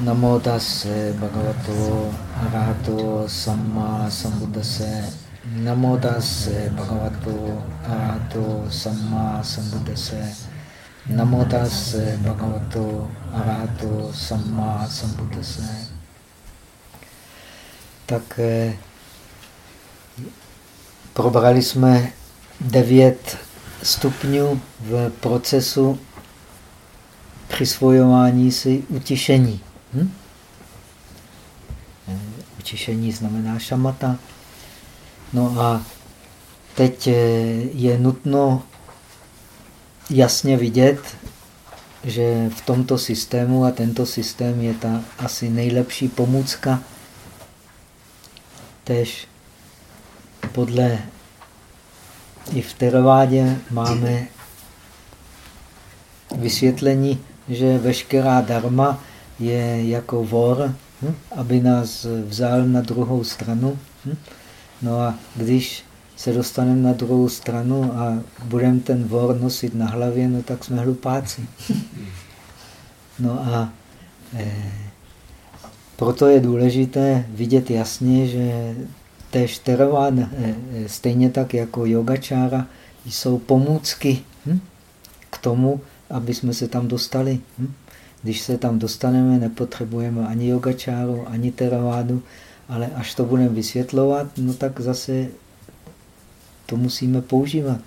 Namo tase bhagavato arahato samma sambuddhase. Namo tase bhagavato arahato samma sambuddhase. Namo tase bhagavato arahato samma sambuddhase. Tak eh, probrali jsme devět stupňů v procesu přisvojování si utišení. Hm? Eh, utišení znamená šamata. No a teď eh, je nutno jasně vidět, že v tomto systému, a tento systém je ta asi nejlepší pomůcka, tež podle i v Teravádě máme vysvětlení, že veškerá dharma je jako vor, hm? aby nás vzal na druhou stranu. Hm? No a když se dostaneme na druhou stranu a budeme ten vor nosit na hlavě, no tak jsme hlupáci. No a eh, proto je důležité vidět jasně, že též Theravada, eh, eh, stejně tak jako yogačára, jsou pomůcky hm? k tomu, aby jsme se tam dostali. Hm? Když se tam dostaneme, nepotřebujeme ani yogačáru, ani teravádu, ale až to budeme vysvětlovat, no tak zase to musíme používat,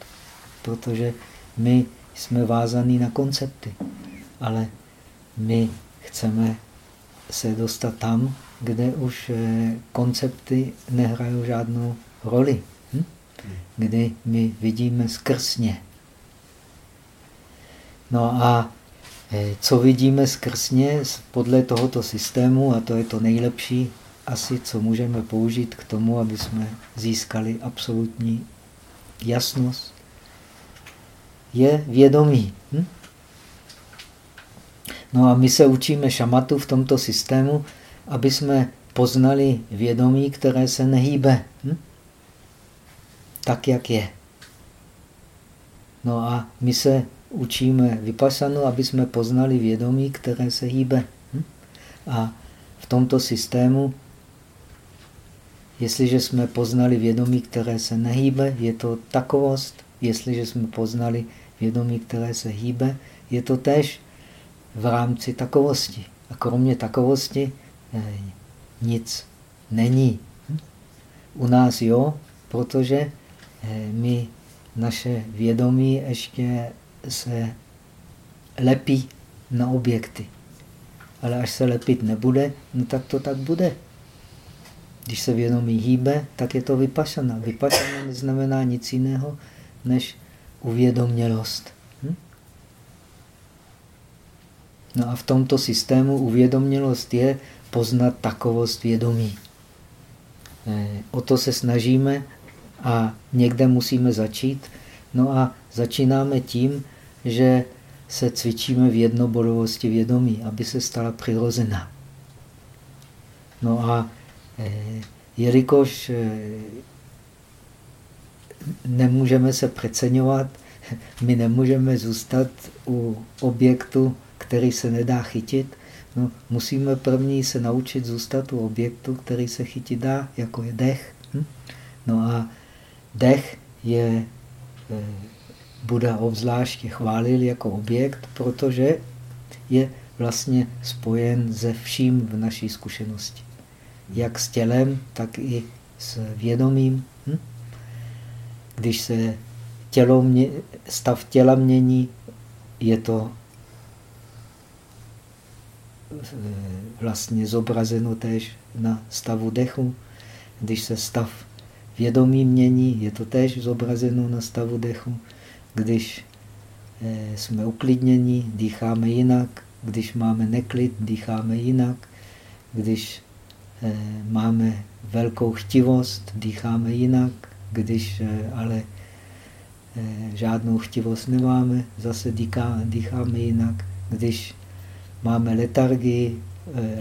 protože my jsme vázaní na koncepty, ale my chceme se dostat tam, kde už eh, koncepty nehrají žádnou roli, hm? kdy my vidíme skrsně. No a co vidíme skrsně podle tohoto systému, a to je to nejlepší asi, co můžeme použít k tomu, aby jsme získali absolutní jasnost, je vědomí. Hm? No a my se učíme šamatu v tomto systému, aby jsme poznali vědomí, které se nehýbe. Hm? Tak, jak je. No a my se učíme vypasanu, aby jsme poznali vědomí, které se hýbe. Hm? A v tomto systému, jestliže jsme poznali vědomí, které se nehýbe, je to takovost. Jestliže jsme poznali vědomí, které se hýbe, je to tež v rámci takovosti. A kromě takovosti eh, nic není. Hm? U nás jo, protože eh, my naše vědomí ještě se lepí na objekty. Ale až se lepit nebude, no tak to tak bude. Když se vědomí hýbe, tak je to vypašana. Vypašana neznamená nic jiného, než uvědomělost. Hm? No a v tomto systému uvědomělost je poznat takovost vědomí. E, o to se snažíme a někde musíme začít. No a začínáme tím, že se cvičíme v jednobodovosti vědomí, aby se stala přirozená. No a eh, jelikož eh, nemůžeme se přeceňovat, my nemůžeme zůstat u objektu, který se nedá chytit, no, musíme první se naučit zůstat u objektu, který se chytit dá, jako je dech. Hm? No a dech je eh, Buda obzvláště chválil jako objekt, protože je vlastně spojen se vším v naší zkušenosti. Jak s tělem, tak i s vědomím. Hm? Když se tělo mě, stav těla mění, je to eh, vlastně zobrazeno též na stavu dechu. Když se stav vědomí mění, je to též zobrazeno na stavu dechu. Když eh, jsme uklidnění, dýcháme jinak. Když máme neklid, dýcháme jinak. Když eh, máme velkou chtivost, dýcháme jinak. Když eh, ale žádnou chtivost nemáme, zase dýchá, dýcháme jinak. Když máme letargii,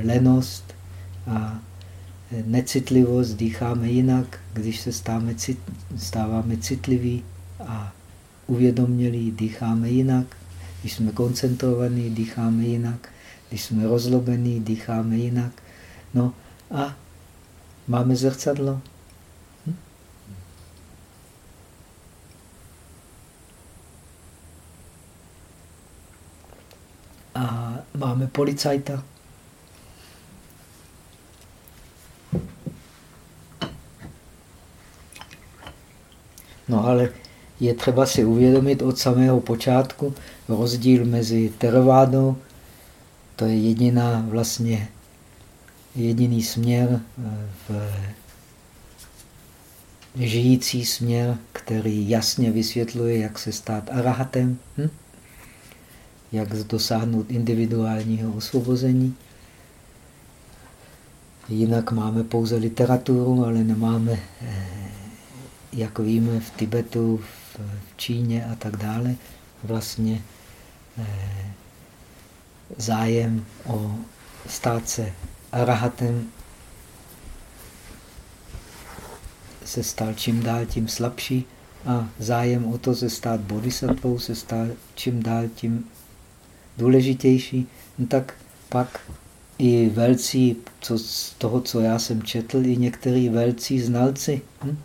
lenost a necitlivost, dýcháme jinak. Když se stáváme citliví a uvědomělí, dýcháme jinak. Když jsme koncentrovaní, dýcháme jinak. Když jsme rozlobení, dýcháme jinak. No a máme zrcadlo. Hm? A máme policajta. No ale je třeba si uvědomit od samého počátku rozdíl mezi teravádou, to je jediná vlastně jediný směr eh, v žijící směr, který jasně vysvětluje, jak se stát arahatem, hm? jak dosáhnout individuálního osvobození. Jinak máme pouze literaturu, ale nemáme eh, jak víme, v Tibetu, v Číně a tak dále, vlastně eh, zájem o stát se arahatem se stal čím dál tím slabší a zájem o to se stát bodhisattvou se stal čím dál tím důležitější, no tak pak i velcí, co z toho, co já jsem četl, i některý velcí znalci hm?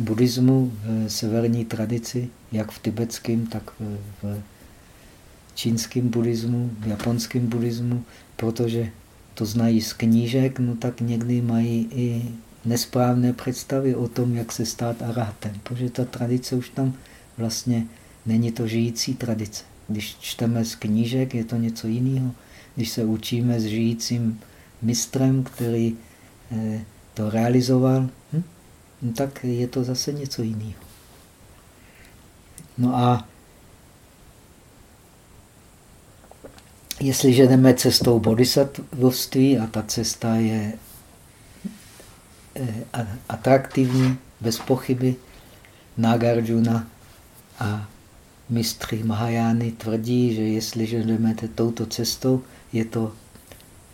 Buddhismu v severní tradici, jak v tibetském, tak v čínském buddhismu, v japonském buddhismu, protože to znají z knížek, no tak někdy mají i nesprávné představy o tom, jak se stát arahatem, protože ta tradice už tam vlastně není to žijící tradice. Když čteme z knížek, je to něco jiného. Když se učíme s žijícím mistrem, který eh, to realizoval, hm? No tak je to zase něco jiného. No a jestliže jdeme cestou bodhisattvoství a ta cesta je eh, atraktivní, bez pochyby, Nagarjuna a mistry Mahajány tvrdí, že jestliže jdeme touto cestou, je to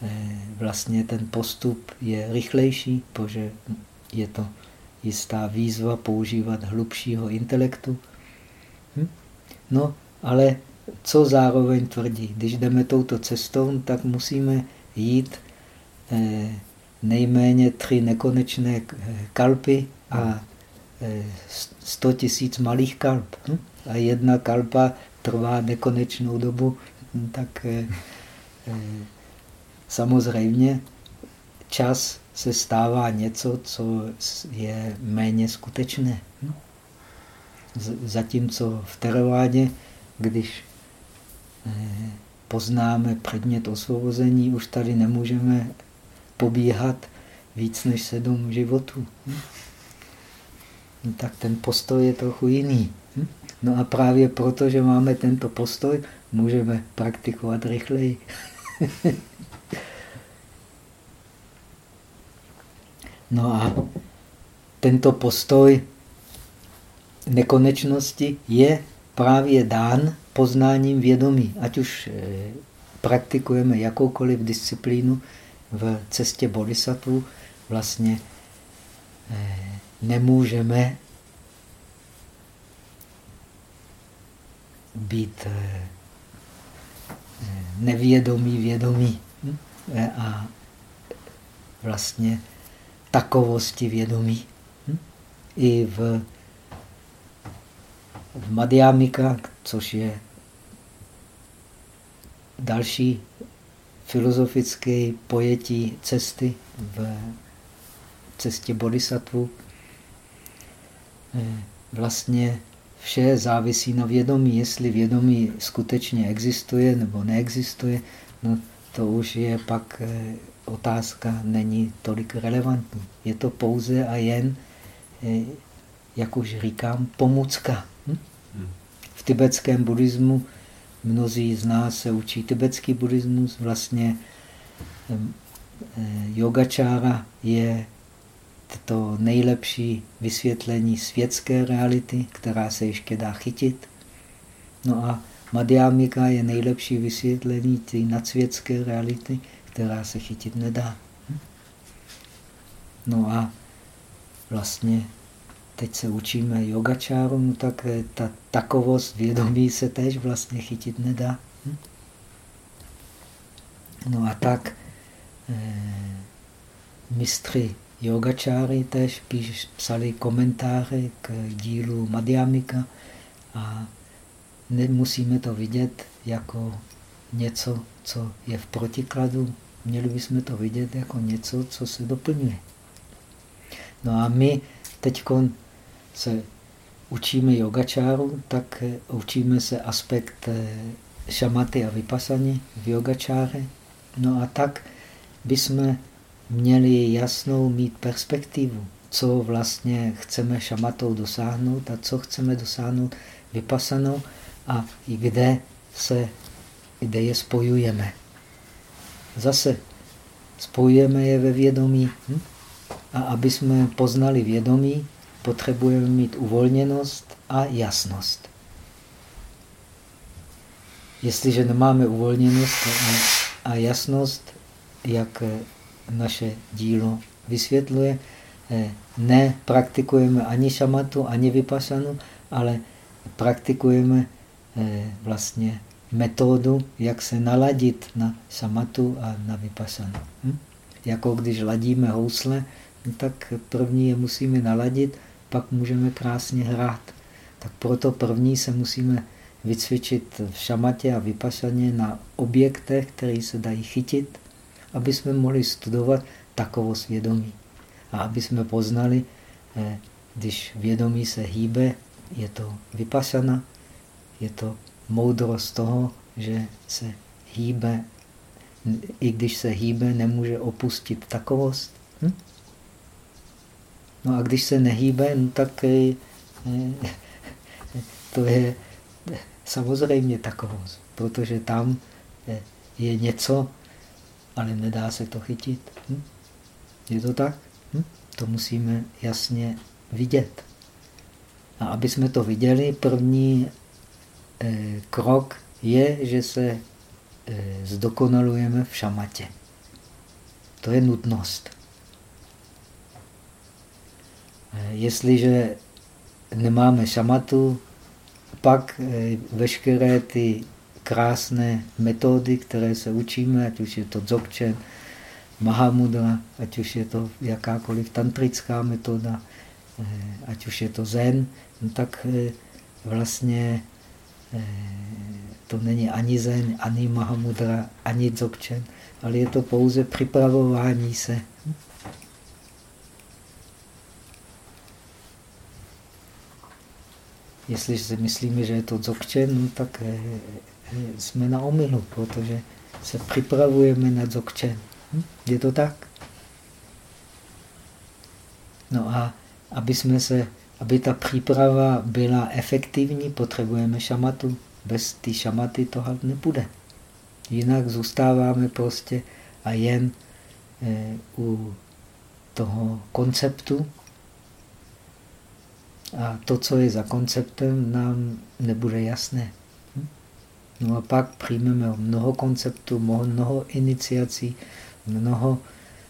eh, vlastně ten postup je rychlejší, protože je to jistá výzva používat hlubšího intelektu. Hm? No, ale co zároveň tvrdí? Když jdeme touto cestou, tak musíme jít eh, nejméně tři nekonečné eh, kalpy a eh, sto tisíc malých kalp. Hm? A jedna kalpa trvá nekonečnou dobu, hm, tak eh, eh, samozřejmě čas se stává něco, co je méně skutečné. Hm? Zatímco v teravádě, když eh, poznáme předmět osvobození, už tady nemůžeme pobíhat víc než sedm životů. Hm? No tak ten postoj je trochu jiný. Hm? No a právě proto, že máme tento postoj, můžeme praktikovat rychleji. No a tento postoj nekonečnosti je právě dán poznáním vědomí. Ať už eh, praktikujeme jakoukoliv disciplínu v cestě bodhisattva, vlastně eh, nemůžeme být eh, nevědomí vědomí. Hm? A vlastně takovosti vědomí. Hm? I v, v Madhyamika, což je další filozofické pojetí cesty v cestě bodhisattva, eh, vlastně vše závisí na vědomí. Jestli vědomí skutečně existuje nebo neexistuje, no to už je pak eh, otázka není tolik relevantní. Je to pouze a jen, eh, jak už říkám, pomůcka. Hm? V tibetském buddhismu mnozí z nás se učí tibetský buddhismus. Vlastně eh, yogačára je to nejlepší vysvětlení světské reality, která se ještě dá chytit. No a Madhyamika je nejlepší vysvětlení té nadsvětské reality, která se chytit nedá. No a vlastně teď se učíme yogačáru, no tak eh, ta takovost vědomí se tež vlastně chytit nedá. No a tak eh, mistři yogačáry tež píš, psali komentáře k dílu Madhyamika a nemusíme to vidět jako něco, co je v protikladu. Měli bychom to vidět jako něco, co se doplňuje. No a my teď se učíme yogačáru, tak učíme se aspekt eh, šamaty a vypasany v yogačáře. No a tak bychom měli jasnou mít perspektivu, co vlastně chceme šamatou dosáhnout a co chceme dosáhnout vypasanou a i kde, se, kde je spojujeme. Zase spojujeme je ve vědomí. Hm? A aby jsme poznali vědomí, potřebujeme mít uvolněnost a jasnost. Jestliže nemáme uvolněnost a jasnost, jak naše dílo vysvětluje, eh, nepraktikujeme ani šamatu, ani vypasanu, ale praktikujeme eh, vlastně metodu, jak se naladit na šamatu a na vypasanu. Hm? Jako když ladíme housle, no tak první je musíme naladit, pak můžeme krásně hrát. Tak proto první se musíme vycvičit v šamatě a vypasaně na objektech, které se dají chytit, aby jsme mohli studovat takovou svědomí. A aby jsme poznali, eh, když vědomí se hýbe, je to vypasana, je to moudrost toho, že se hýbe, i když se hýbe, nemůže opustit takovost. Hm? No a když se nehýbe, no tak eh, to je samozřejmě takovost, protože tam je něco, ale nedá se to chytit. Hm? Je to tak? Hm? To musíme jasně vidět. A aby jsme to viděli, první eh, krok je, že se eh, zdokonalujeme v šamatě. To je nutnost. Eh, jestliže nemáme šamatu, pak eh, veškeré ty krásné metody, které se učíme, ať už je to dzogchen, Mahamudra, ať už je to jakákoliv tantrická metoda, eh, ať už je to zen, no tak eh, vlastně eh, to není ani zen, ani Mahamudra, ani dzogchen, ale je to pouze připravování se. Jestli si myslíme, že je to dzogchen, no tak jsme na omylu, protože se připravujeme na dzogchen. Hm? Je to tak? No a aby, jsme se, aby ta příprava byla efektivní, potřebujeme šamatu. Bez té šamaty to nebude. Jinak zůstáváme prostě a jen e, u toho konceptu. A to, co je za konceptem, nám nebude jasné. No a pak přijmeme mnoho konceptů, mnoho iniciací, mnoho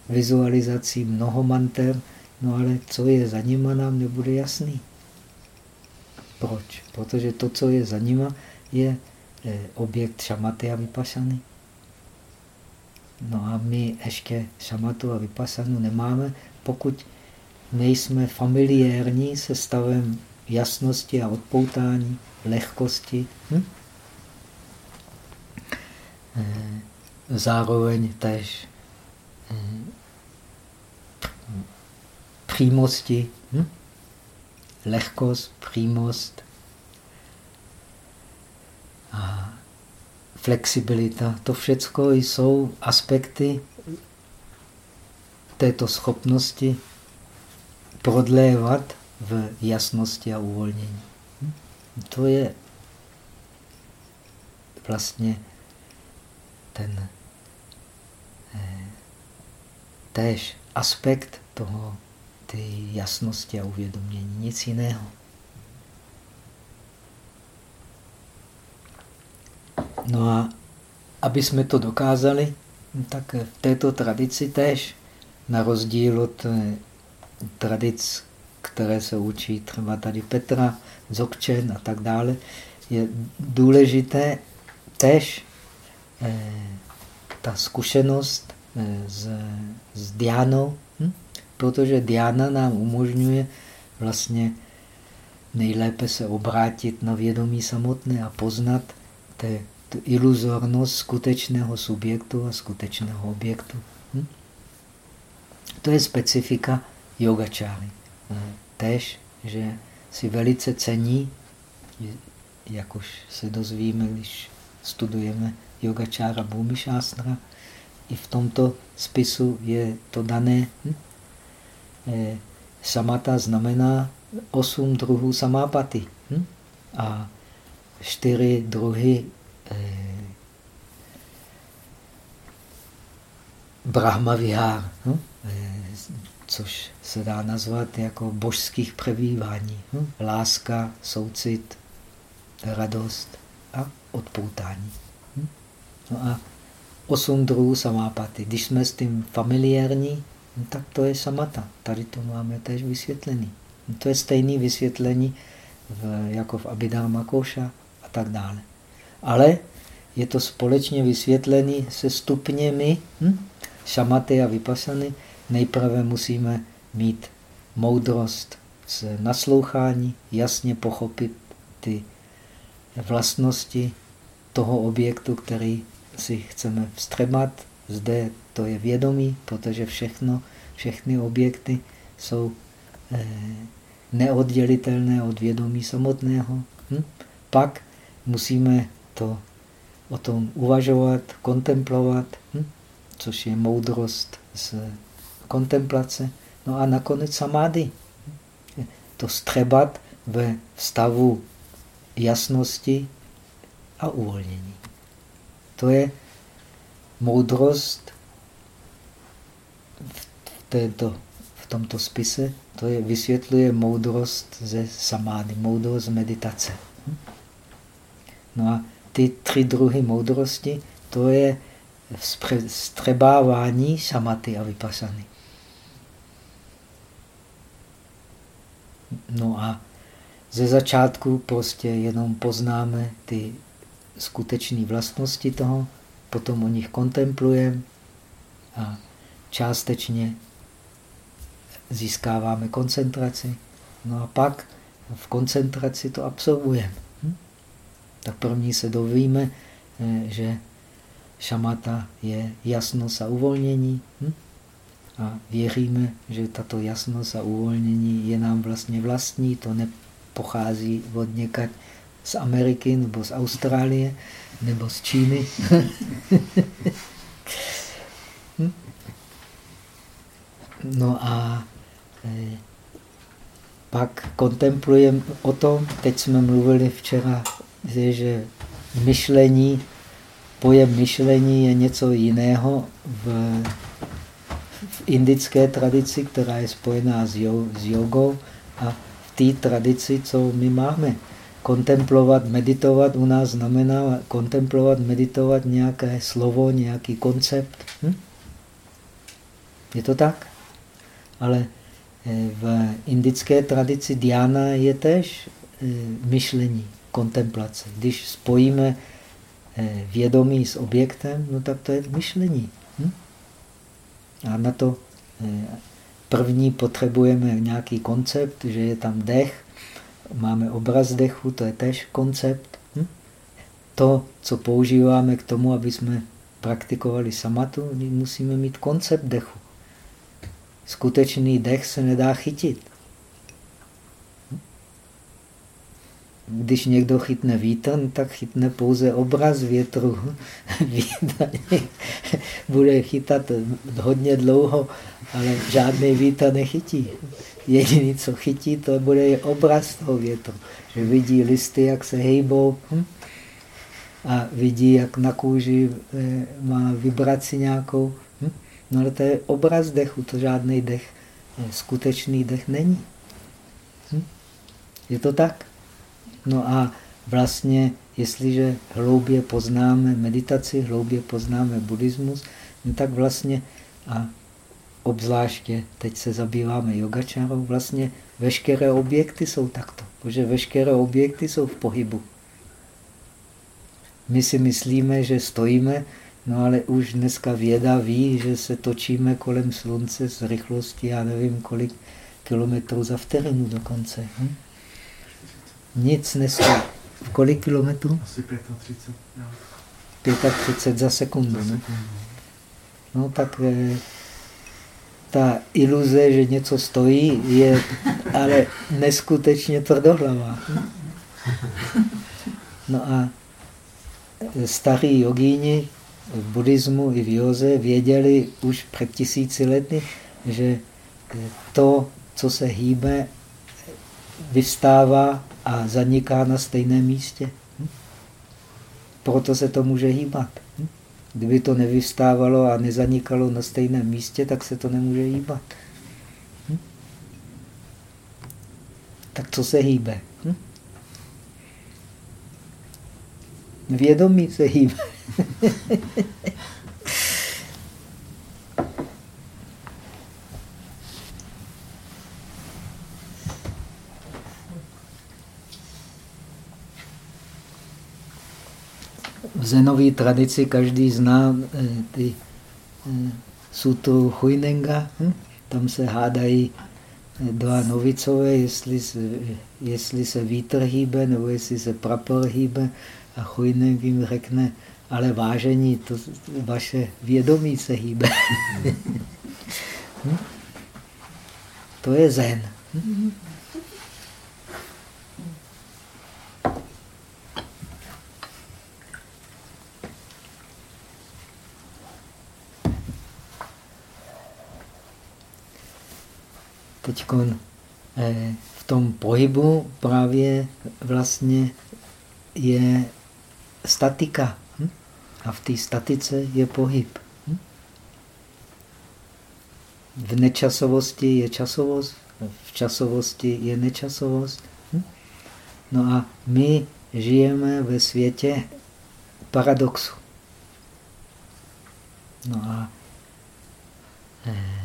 vizualizací, mnoho manter, no ale co je za nima, nám nebude jasný. Proč? Protože to, co je za nima, je eh, objekt šamaty a vypasany. No a my ještě šamatu a vypasanu nemáme, pokud nejsme familiérní se stavem jasnosti a odpoutání, lehkosti. Hm? Eh, zároveň tež eh, přímosti, hm? lehkost, přímost a flexibilita. To všechno jsou aspekty této schopnosti prodlévat v jasnosti a uvolnění. Hm? To je vlastně ten eh, též aspekt toho, ty jasnosti a uvědomění, nic jiného. No a aby jsme to dokázali, tak v této tradici též, na rozdíl od eh, tradic, které se učí třeba tady Petra, Zokčen a tak dále, je důležité též Eh, ta zkušenost eh, s, s diánou, hm? Protože diána nám umožňuje vlastně nejlépe se obrátit na vědomí samotné a poznat te, tu iluzornost skutečného subjektu a skutečného objektu. Hm? To je specifika yogačáry. Eh, tež, že si velice cení, jak už se dozvíme, když studujeme yogačára Bhumišástra, i v tomto spisu je to dané. Hm? Eh, samata znamená osm druhů samápaty hm? a čtyři druhy eh, Brahmavihár, hm? eh, což se dá nazvat jako božských přebývání. Hm? Láska, soucit, radost a odpoutání. Hm? No a osm druhů samápaty. Když jsme s tím familiární, no tak to je samata. Tady to máme též vysvětlený. No to je stejné vysvětlení v, jako v Abhidharma Koša a tak dále. Ale je to společně vysvětlený se stupněmi hm? šamaty a vypasany. Nejprve musíme mít moudrost z naslouchání, jasně pochopit ty vlastnosti toho objektu, který si chceme vstřebat. Zde to je vědomí, protože všechno, všechny objekty jsou eh, neoddělitelné od vědomí samotného. Hm? Pak musíme to o tom uvažovat, kontemplovat, hm? což je moudrost z kontemplace. No a nakonec samády. To střebat ve stavu jasnosti a uvolnění. To je moudrost v, této, v tomto spise, to je, vysvětluje moudrost ze samády, moudrost meditace. No a ty tři druhy moudrosti, to je střebávání samaty a vypasany. No a ze začátku prostě jenom poznáme ty skutečné vlastnosti toho, potom o nich kontemplujeme a částečně získáváme koncentraci. No a pak v koncentraci to absorbujeme. Hm? Tak první se dovíme, eh, že šamata je jasnost a uvolnění. Hm? A věříme, že tato jasnost a uvolnění je nám vlastně vlastní, to nepochází od někať z Ameriky nebo z Austrálie nebo z Číny. hm? No a e, pak kontemplujeme o tom, teď jsme mluvili včera, že myšlení, pojem myšlení je něco jiného v, v indické tradici, která je spojená s, jo, s jogou a v té tradici, co my máme kontemplovat, meditovat u nás znamená kontemplovat, meditovat nějaké slovo, nějaký koncept. Hm? Je to tak? Ale eh, v indické tradici diana je tež eh, myšlení, kontemplace. Když spojíme eh, vědomí s objektem, no tak to je myšlení. Hm? A na to první potřebujeme nějaký koncept, že je tam dech, máme obraz dechu, to je tež koncept. Hm? To, co používáme k tomu, aby jsme praktikovali samatu, musíme mít koncept dechu. Skutečný dech se nedá chytit. Když někdo chytne vítr, tak chytne pouze obraz větru. Bude chytat hodně dlouho, ale žádný vítr nechytí. Jediný, co chytí, to bude obraz toho větru. Že vidí listy, jak se hejbou hm? a vidí, jak na kůži eh, má vibraci nějakou. Hm? No ale to je obraz dechu, to žádný dech, skutečný dech není. Hm? Je to tak? No a vlastně, jestliže hloubě poznáme meditaci, hloubě poznáme buddhismus, no tak vlastně a obzvláště teď se zabýváme yogačárou, vlastně veškeré objekty jsou takto, protože veškeré objekty jsou v pohybu. My si myslíme, že stojíme, No ale už dneska věda ví, že se točíme kolem slunce s rychlostí, já nevím kolik kilometrů za vteřinu dokonce. Hm? Nic nestojí. V kolik kilometrů? Asi 35. 35 za sekundu. Ne? No tak eh, ta iluze, že něco stojí, je ale neskutečně tvrdohlavá. No a starí jogíni v buddhismu i v józe věděli už před tisíci lety, že to, co se hýbe, vystává a zaniká na stejném místě. Proto se to může hýbat. Kdyby to nevystávalo a nezanikalo na stejném místě, tak se to nemůže hýbat. Tak co se hýbe? Vědomí se hýbe. zenové tradici každý zná eh, ty eh, sutru Huinenga. Hm? Tam se hádají eh, dva novicové, jestli se, jestli se vítr hýbe, nebo jestli se prapor hýbe. A Huineng jim řekne, ale vážení, to vaše vědomí se hýbe. hm? To je zen. Hm? Teď eh, v tom pohybu právě vlastně je statika. Hm? A v té statice je pohyb. Hm? V nečasovosti je časovost, v časovosti je nečasovost. Hm? No a my žijeme ve světě paradoxu. No a eh,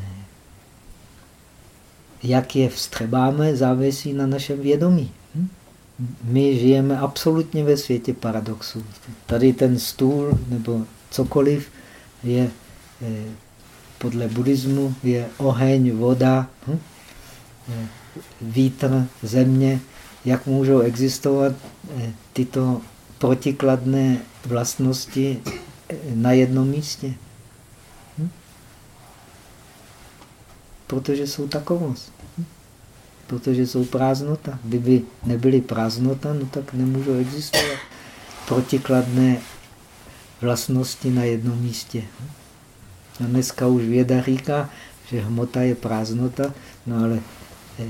jak je vstřebáme, závisí na našem vědomí. Hm? My žijeme absolutně ve světě paradoxů. Tady ten stůl nebo cokoliv je eh, podle buddhismu je oheň, voda, hm? Eh, vítr, země. Jak můžou existovat eh, tyto protikladné vlastnosti na jednom místě? Protože jsou takovost. Protože jsou prázdnota. Kdyby nebyly prázdnota, no tak nemůžou existovat protikladné vlastnosti na jednom místě. A dneska už věda říká, že hmota je prázdnota, no ale eh,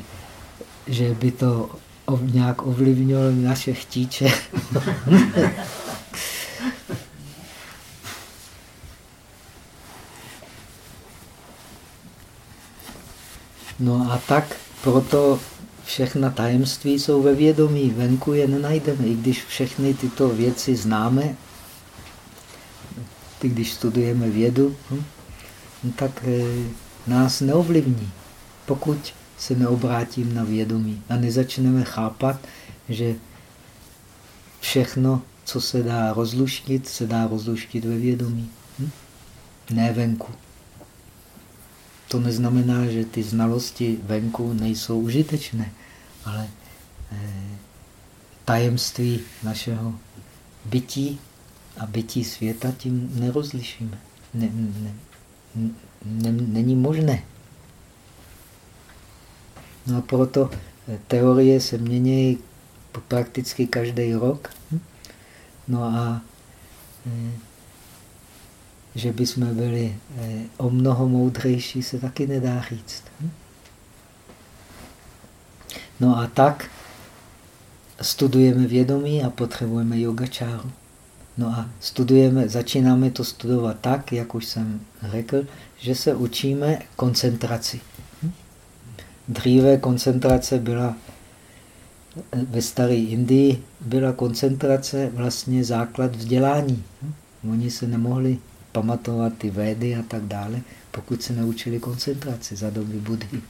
že by to nějak ovlivnilo naše chtíče. No a tak proto všechna tajemství jsou ve vědomí, venku je nenajdeme. I když všechny tyto věci známe, když studujeme vědu, hm, tak e, nás neovlivní, pokud se neobrátím na vědomí a nezačneme chápat, že všechno, co se dá rozluštit, se dá rozluštit ve vědomí, hm? ne venku. To neznamená, že ty znalosti venku nejsou užitečné, ale eh, tajemství našeho bytí a bytí světa tím nerozlišíme. Ne, ne, ne, není možné. No a proto eh, teorie se mění prakticky každý rok. No a eh, že bychom byli eh, o mnoho moudřejší, se taky nedá říct. Hm? No a tak studujeme vědomí a potřebujeme yogačáru. No a studujeme, začínáme to studovat tak, jak už jsem řekl, že se učíme koncentraci. Hm? Dříve koncentrace byla eh, ve staré Indii byla koncentrace vlastně základ vzdělání. Hm? Oni se nemohli pamatovat ty védy a tak dále, pokud se naučili koncentraci za doby Budhy.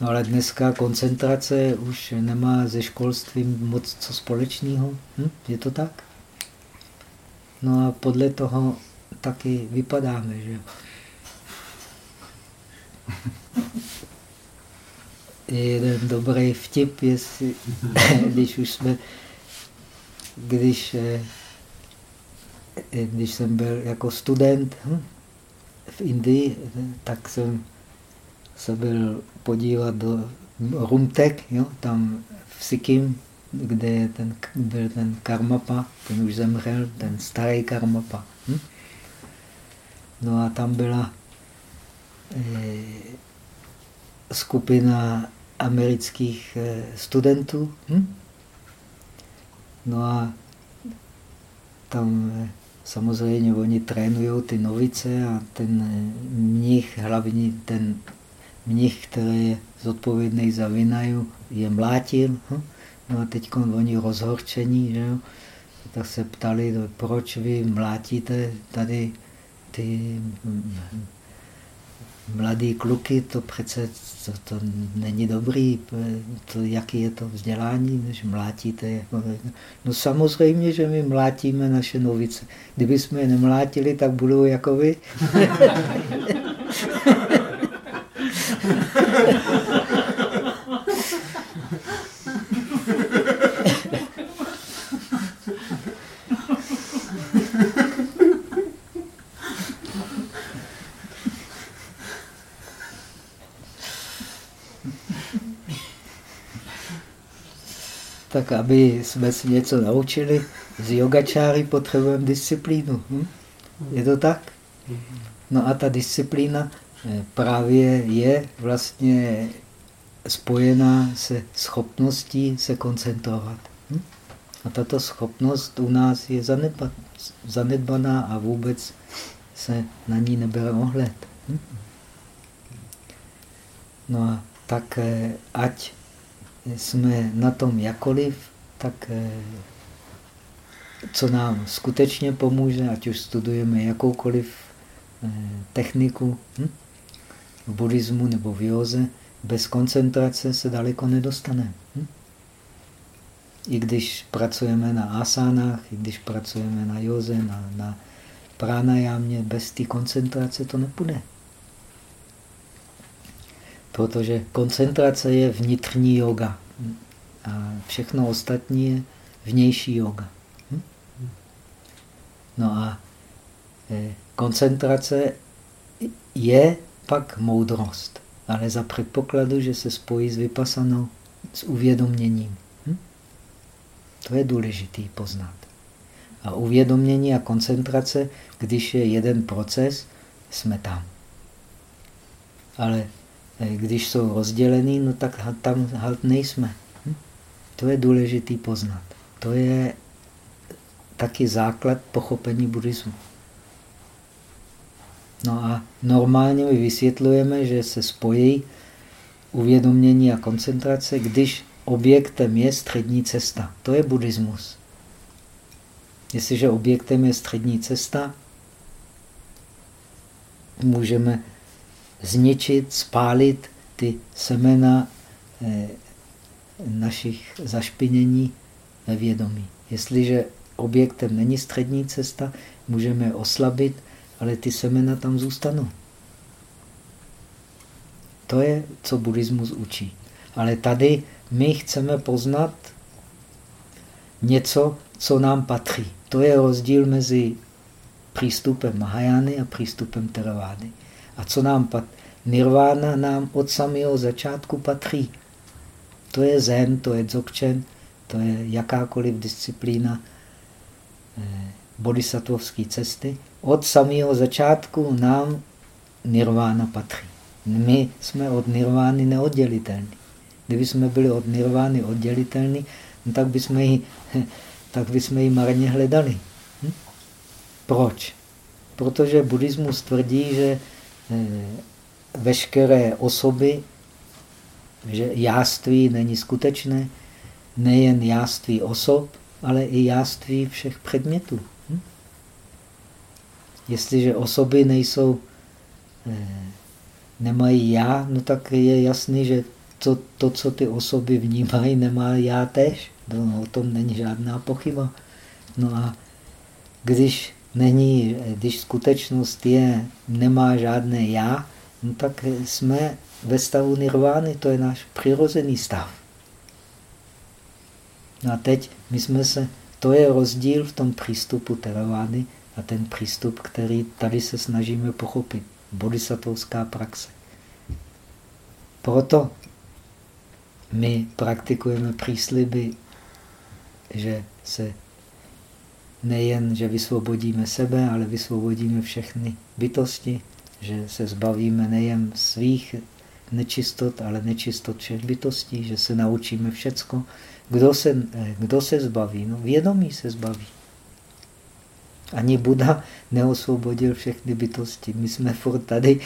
No ale dneska koncentrace už nemá se školstvím moc co společného. Hm? Je to tak? No a podle toho taky vypadáme, že Je jeden dobrý vtip, jestli, když už jsme, když, eh, když jsem byl jako student hm, v Indii, tak jsem se byl podívat do Rumtek, jo, tam v Sikkim, kde je ten, byl ten Karmapa, ten už zemřel, ten starý Karmapa. Hm? No a tam byla eh, skupina amerických eh, studentů. Hm? No a tam eh, samozřejmě oni trénují ty novice a ten mnich, hlavní ten mnich, který je zodpovědný za vinaju, je mlátil. No a teď oni rozhorčení, že jo? tak se ptali, proč vy mlátíte tady ty mladý kluky, to přece to, to není dobrý, to, jaký je to vzdělání, než mlátíte. Jako, no samozřejmě, že my mlátíme naše novice. Kdyby jsme je nemlátili, tak budou jako vy. tak aby jsme si něco naučili, z yogačáry potřebujeme disciplínu. Hm? Je to tak? No a ta disciplína eh, právě je vlastně spojená se schopností se koncentrovat. Hm? A tato schopnost u nás je zanedbaná a vůbec se na ní nebere ohled. Hm? No a tak eh, ať jsme na tom jakoliv, tak eh, co nám skutečně pomůže, ať už studujeme jakoukoliv eh, techniku hm? v buddhismu nebo v józe, bez koncentrace se daleko nedostane. Hm? I když pracujeme na asánách, i když pracujeme na józe, na, na pránajámě, bez té koncentrace to nepůjde. Protože koncentrace je vnitřní yoga a všechno ostatní je vnější yoga. Hm? No a e, koncentrace je pak moudrost, ale za předpokladu, že se spojí s vypasanou, s uvědoměním. Hm? To je důležitý poznat. A uvědomění a koncentrace, když je jeden proces, jsme tam. Ale Eh, když jsou rozdělený, no tak tam halt nejsme. Hm? To je důležitý poznat. To je taky základ pochopení buddhismu. No a normálně my vysvětlujeme, že se spojí uvědomění a koncentrace, když objektem je střední cesta. To je buddhismus. Jestliže objektem je střední cesta, můžeme zničit, spálit ty semena eh, našich zašpinění ve vědomí. Jestliže objektem není střední cesta, můžeme je oslabit, ale ty semena tam zůstanou. To je, co buddhismus učí. Ale tady my chceme poznat něco, co nám patří. To je rozdíl mezi přístupem Mahajány a přístupem Teravády. A co nám pat... Nirvána nám od samého začátku patří. To je zen, to je dzogchen, to je jakákoliv disciplína eh, bodhisattvovské cesty. Od samého začátku nám nirvána patří. My jsme od nirvány neoddělitelní. Kdyby jsme byli od nirvány oddělitelní, no tak bychom ji, tak bychom ji marně hledali. Hm? Proč? Protože buddhismus tvrdí, že veškeré osoby, že jáství není skutečné, nejen jáství osob, ale i jáství všech předmětů. Hm? Jestliže osoby nejsou, eh, nemají já, no tak je jasný, že to, to co ty osoby vnímají, nemá já tež. No, o tom není žádná pochyba. No a když není, když skutečnost je, nemá žádné já, no tak jsme ve stavu nirvány, to je náš přirozený stav. No a teď my jsme se, to je rozdíl v tom přístupu teravány a ten přístup, který tady se snažíme pochopit. Bodhisattvská praxe. Proto my praktikujeme přísliby, že se nejen, že vysvobodíme sebe, ale vysvobodíme všechny bytosti, že se zbavíme nejen svých nečistot, ale nečistot všech bytostí, že se naučíme všecko. Kdo se, kdo se zbaví? No, vědomí se zbaví. Ani Buda neosvobodil všechny bytosti. My jsme furt tady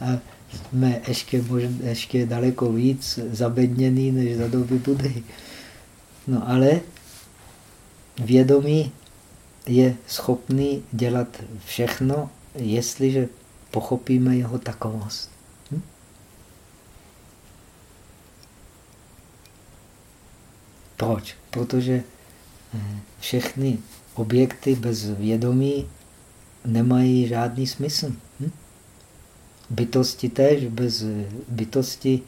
a jsme ještě, možná, ještě daleko víc zabedněný než za doby Budy. No ale vědomí je schopný dělat všechno, jestliže pochopíme jeho takovost. Hm? Proč? Protože eh, všechny objekty bez vědomí nemají žádný smysl. Hm? Bytosti tež bez bytosti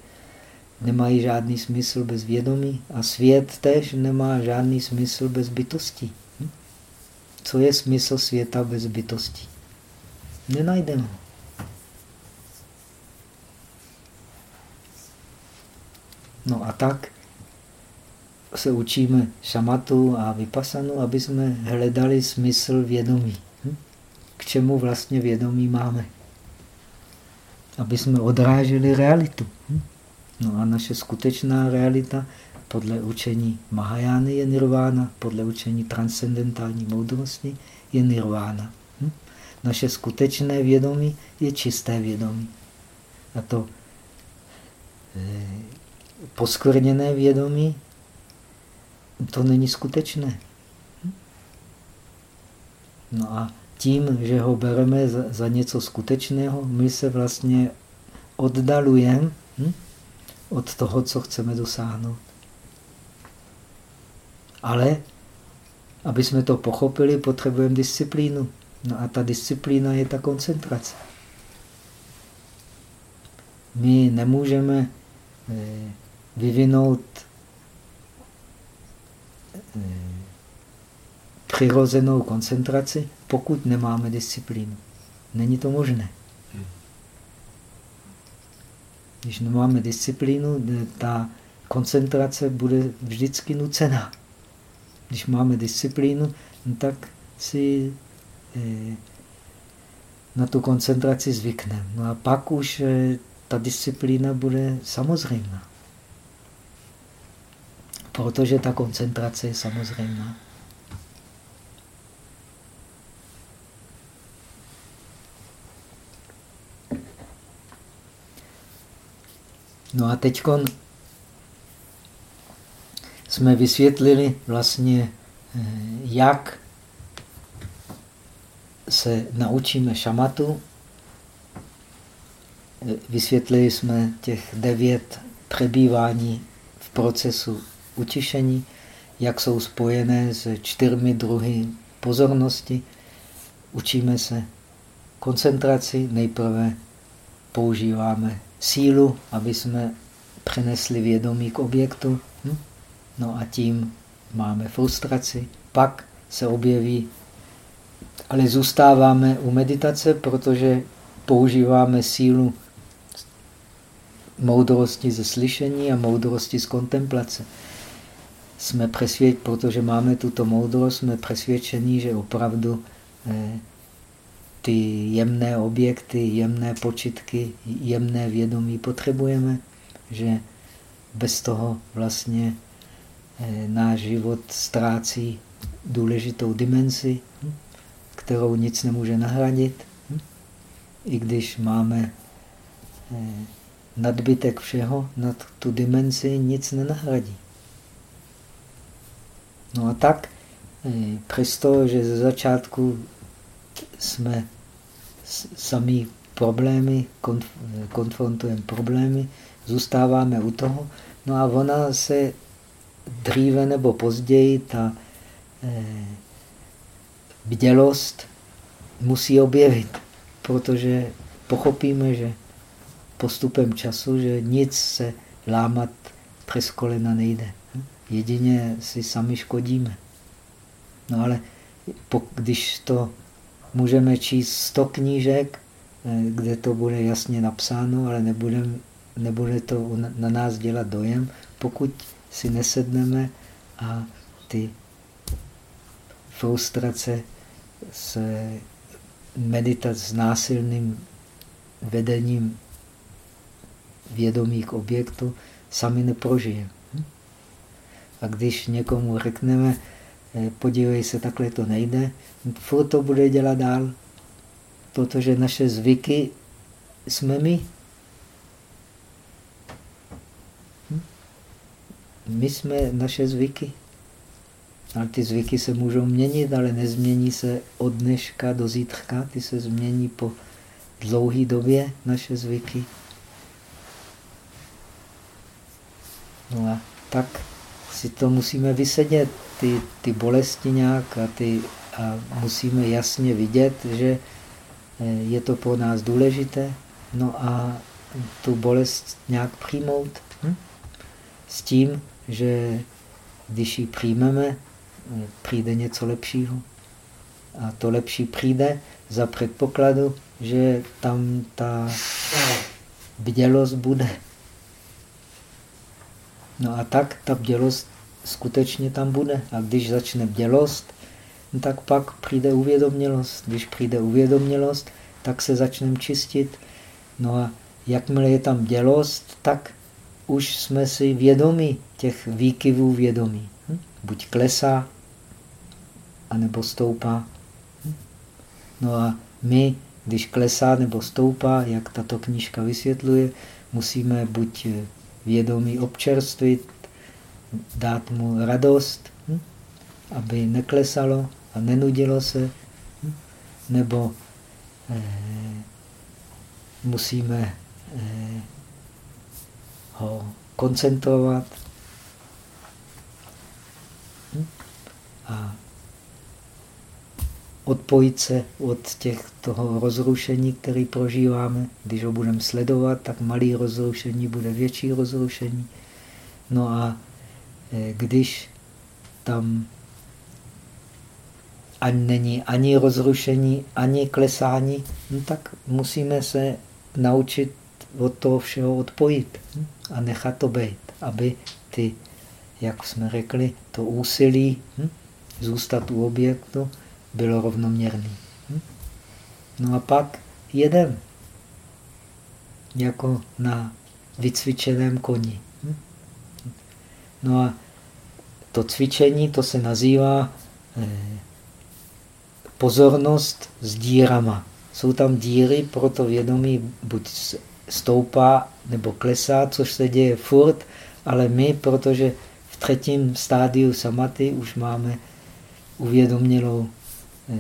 nemají žádný smysl bez vědomí a svět tež nemá žádný smysl bez bytosti. Co je smysl světa bez bytosti? Nenajdeme ho. No a tak se učíme šamatu a vypasanu, aby jsme hledali smysl vědomí. Hm? K čemu vlastně vědomí máme? Aby jsme odráželi realitu. Hm? No a naše skutečná realita podle učení Mahajány je nirvána, podle učení transcendentální moudrosti je nirvána. Hm? Naše skutečné vědomí je čisté vědomí. A to eh, poskvrněné vědomí to není skutečné. No a tím, že ho bereme za, za něco skutečného, my se vlastně oddalujeme hm, od toho, co chceme dosáhnout. Ale, aby jsme to pochopili, potřebujeme disciplínu. No a ta disciplína je ta koncentrace. My nemůžeme eh, vyvinout Eh, přirozenou koncentraci, pokud nemáme disciplínu. Není to možné. Když nemáme disciplínu, ta koncentrace bude vždycky nucená. Když máme disciplínu, no tak si eh, na tu koncentraci zvykneme. No a pak už eh, ta disciplína bude samozřejmá protože ta koncentrace je samozřejmá. No a teď jsme vysvětlili vlastně, eh, jak se naučíme šamatu. Vysvětlili jsme těch devět přebývání v procesu utišení, jak jsou spojené s čtyřmi druhy pozornosti. Učíme se koncentraci, nejprve používáme sílu, aby jsme přenesli vědomí k objektu. No a tím máme frustraci. Pak se objeví, ale zůstáváme u meditace, protože používáme sílu moudrosti ze slyšení a moudrosti z kontemplace jsme přesvědčeni, protože máme tuto moudrost, jsme přesvědčeni, že opravdu eh, ty jemné objekty, jemné počitky, jemné vědomí potřebujeme, že bez toho vlastně náš život ztrácí důležitou dimenzi, kterou nic nemůže nahradit. I když máme eh, nadbytek všeho, nad tu dimenzi nic nenahradí. No a tak, eh, přesto, že ze začátku jsme sami problémy, konfrontujeme problémy, zůstáváme u toho, no a ona se dříve nebo později, ta eh, bdělost musí objevit, protože pochopíme, že postupem času, že nic se lámat přes kolena nejde. Jedině si sami škodíme. No ale když to můžeme číst 100 knížek, eh, kde to bude jasně napsáno, ale nebudem, nebude to na nás dělat dojem, pokud si nesedneme a ty frustrace s meditací s násilným vedením vědomí k objektu sami neprožijeme. A když někomu řekneme, eh, podívej se, takhle to nejde, furt to bude dělat dál, protože naše zvyky jsme my. My jsme naše zvyky. Ale ty zvyky se můžou měnit, ale nezmění se od dneška do zítřka, ty se změní po dlouhé době naše zvyky. No a tak si to musíme vysedět, ty, ty bolesti nějak a, ty, a musíme jasně vidět, že eh, je to pro nás důležité. No a tu bolest nějak přijmout. Hm? S tím, že když ji přijmeme, přijde něco lepšího. A to lepší přijde za předpokladu, že tam ta bdělost bude. No a tak ta bdělost skutečně tam bude. A když začne bdělost, no tak pak přijde uvědomělost. Když přijde uvědomělost, tak se začneme čistit. No a jakmile je tam bdělost, tak už jsme si vědomi těch výkyvů vědomí. Hm? Buď klesá, anebo stoupá. Hm? No a my, když klesá nebo stoupá, jak tato knížka vysvětluje, musíme buď vědomí občerstvit, dát mu radost, hm? aby neklesalo a nenudilo se, nebo eh, musíme eh, ho koncentrovat hm? a odpojit se od těch, toho rozrušení, který prožíváme. Když ho budeme sledovat, tak malý rozrušení bude větší rozrušení. No a e, když tam ani není ani rozrušení, ani klesání, no tak musíme se naučit od toho všeho odpojit hm, a nechat to být, aby ty, jak jsme řekli, to úsilí hm, zůstat u objektu, bylo rovnoměrný. Hm? No a pak jedem, jako na vycvičeném koni. Hm? No a to cvičení, to se nazývá eh, pozornost s dírama. Jsou tam díry, proto vědomí buď stoupá nebo klesá, což se děje furt, ale my, protože v třetím stádiu samaty už máme uvědomělou Eh,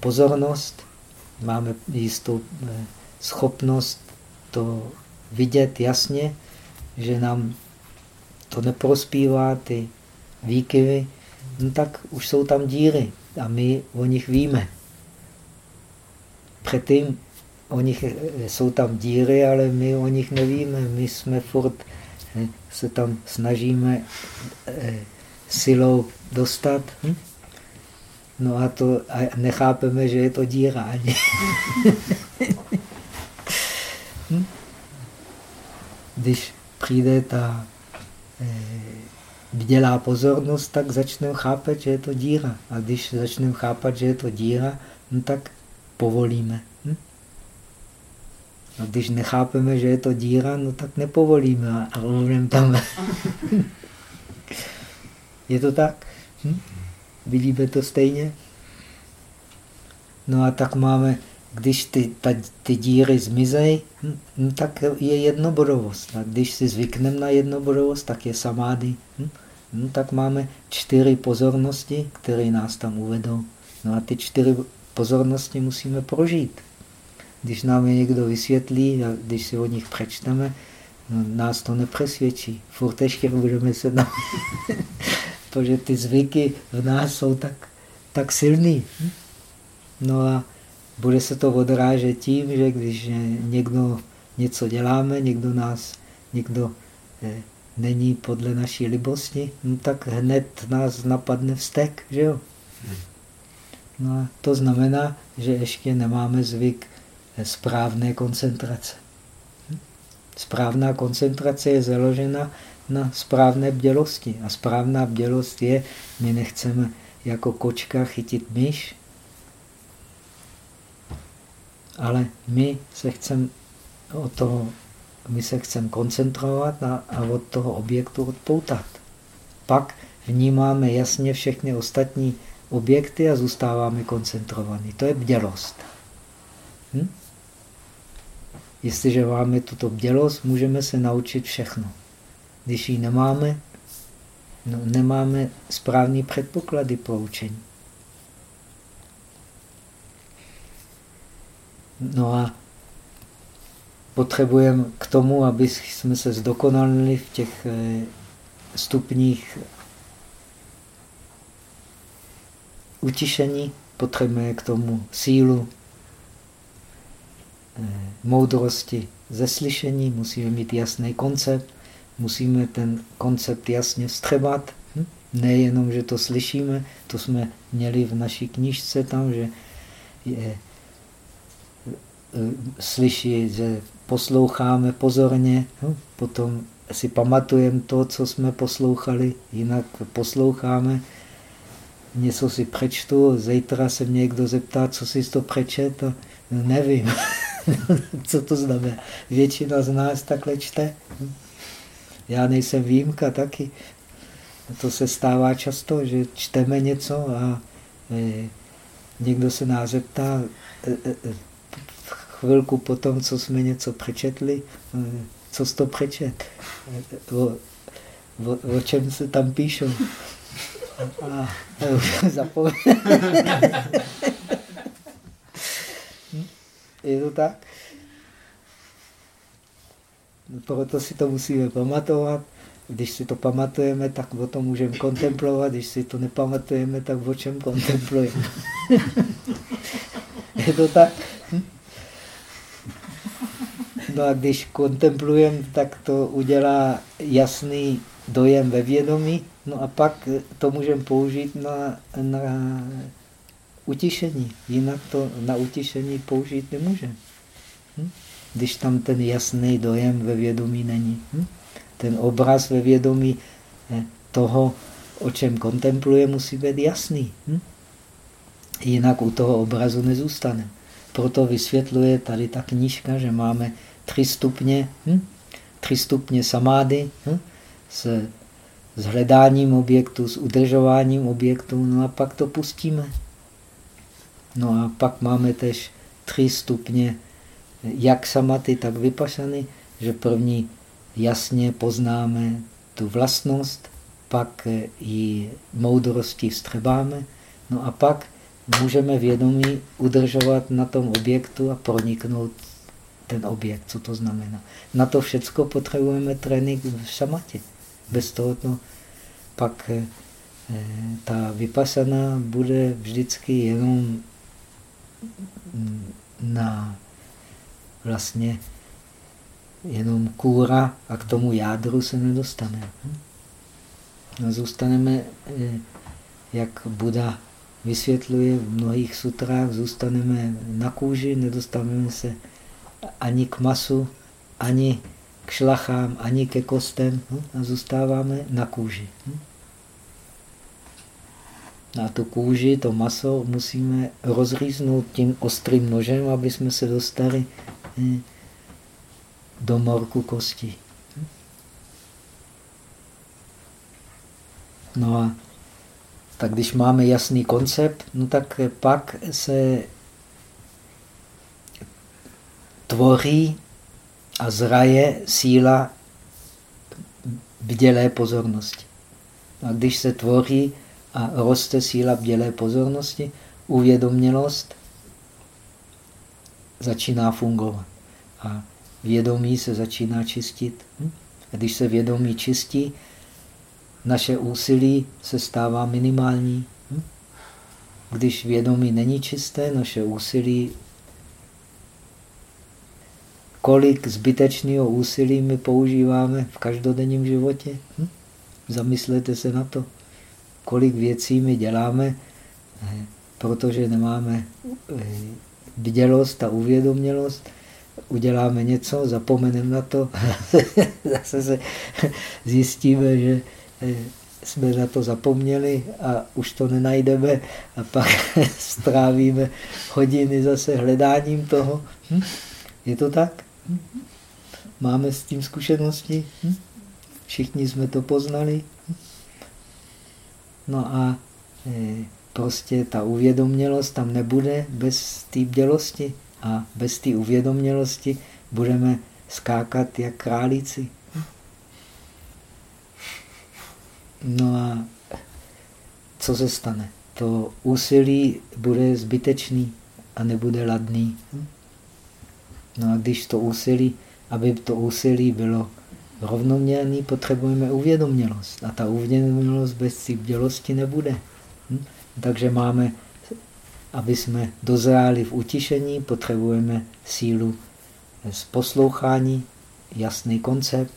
pozornost, máme jistou eh, schopnost to vidět jasně, že nám to neprospívá, ty výkyvy, no tak už jsou tam díry a my o nich víme. Předtím o nich eh, jsou tam díry, ale my o nich nevíme. My jsme furt se tam snažíme silou dostat. Hm? No a to a nechápeme, že je to díra ani. Hm? Když přijde ta bdělá pozornost, tak začneme chápat, že je to díra. A když začneme chápat, že je to díra, no tak povolíme. A když nechápeme, že je to díra, no tak nepovolíme a rovneme tam. je to tak? Hm? Vidíme to stejně? No a tak máme, když ty, ta, ty díry zmizejí, hm, hm, tak je jednobodovost. A když si zvykneme na jednobodovost, tak je samády. Hm, hm, tak máme čtyři pozornosti, které nás tam uvedou. No a ty čtyři pozornosti musíme prožít. Když nám je někdo vysvětlí a když si o nich přečteme, no, nás to nepřesvědčí. Furt ještě budeme se na... protože ty zvyky v nás jsou tak, tak silný. No a bude se to odrážet tím, že když někdo něco děláme, někdo nás, někdo eh, není podle naší libosti, no tak hned nás napadne vztek, že jo? No a to znamená, že ještě nemáme zvyk eh, správné koncentrace. Správná koncentrace je založena na správné bdělosti. A správná bdělost je, my nechceme jako kočka chytit myš, ale my se chceme od toho, my se chceme koncentrovat a, a od toho objektu odpoutat. Pak vnímáme jasně všechny ostatní objekty a zůstáváme koncentrovaní. To je bdělost. Hm? Jestliže máme tuto bdělost, můžeme se naučit všechno. Když ji nemáme, no, nemáme správný předpoklady pro učení. No a potřebujeme k tomu, aby jsme se zdokonalili v těch eh, stupních utišení, potřebujeme k tomu sílu, moudrosti ze slyšení, musíme mít jasný koncept, musíme ten koncept jasně střebat. Hm? Nejenom, že to slyšíme, to jsme měli v naší knižce tam, že je, Eh, slyší, že posloucháme pozorně, no, potom si pamatujeme to, co jsme poslouchali, jinak posloucháme, něco si přečtu, zítra se mě někdo zeptá, co jsi to přečet, a nevím, co to znamená. Většina z nás takhle čte. Já nejsem výjimka taky. To se stává často, že čteme něco a e, někdo se nás zeptá, e, e, chvilku po tom, co jsme něco přečetli, co jsi to přečet? O, o, o čem se tam píšou? A, a Je to tak? Proto si to musíme pamatovat. Když si to pamatujeme, tak o tom můžeme kontemplovat. Když si to nepamatujeme, tak o čem kontemplujeme. Je to tak? No a když kontemplujeme, tak to udělá jasný dojem ve vědomí, no a pak to můžeme použít na, na utišení. Jinak to na utišení použít nemůžeme. Hm? Když tam ten jasný dojem ve vědomí není. Hm? Ten obraz ve vědomí eh, toho, o čem kontempluje, musí být jasný. Hm? Jinak u toho obrazu nezůstane. Proto vysvětluje tady ta knížka, že máme tři stupně, hm? tři stupně samády hm? s, s hledáním objektu, s udržováním objektu, no a pak to pustíme. No a pak máme tež tři stupně jak samaty, tak vypašany, že první jasně poznáme tu vlastnost, pak ji moudrosti vstřebáme, no a pak můžeme vědomí udržovat na tom objektu a proniknout ten objekt, co to znamená. Na to všecko potřebujeme trénink v samatě. Bez toho to pak eh, ta vypasaná bude vždycky jenom na vlastně jenom kůra a k tomu jádru se nedostane. No, zůstaneme, eh, jak Buda vysvětluje v mnohých sutrách, zůstaneme na kůži, nedostaneme se ani k masu, ani k šlachám, ani ke kostem hm? a zůstáváme na kůži. Na tu kůži, to maso musíme rozříznout tím ostrým nožem, aby jsme se dostali hm? do morku kosti. No a tak když máme jasný koncept, no tak pak se tvoří a zraje síla bdělé pozornosti. A když se tvoří a roste síla bdělé pozornosti, uvědomělost začíná fungovat. A vědomí se začíná čistit. Hm? A když se vědomí čistí, naše úsilí se stává minimální. Hm? když vědomí není čisté, naše úsilí, kolik zbytečného úsilí my používáme v každodenním životě? Hm? Zamyslete se na to. Kolik věcí my děláme, eh, protože nemáme eh, a uvědomělost, uděláme něco, zapomeneme na to, zase se zjistíme, že eh, jsme na to zapomněli a už to nenajdeme a pak strávíme hodiny zase hledáním toho. Hm? Je to tak? Hm? Máme s tím zkušenosti? Hm? Všichni jsme to poznali? No a e, prostě ta uvědomělost tam nebude bez té bdělosti a bez té uvědomělosti budeme skákat jak králíci. No a co se stane? To úsilí bude zbytečný a nebude ladný. No a když to úsilí, aby to úsilí bylo rovnoměrný, potřebujeme uvědomělost. A ta uvědomělost bez bdělosti nebude. Hm? Takže máme, aby jsme dozráli v utišení, potřebujeme sílu z poslouchání, jasný koncept,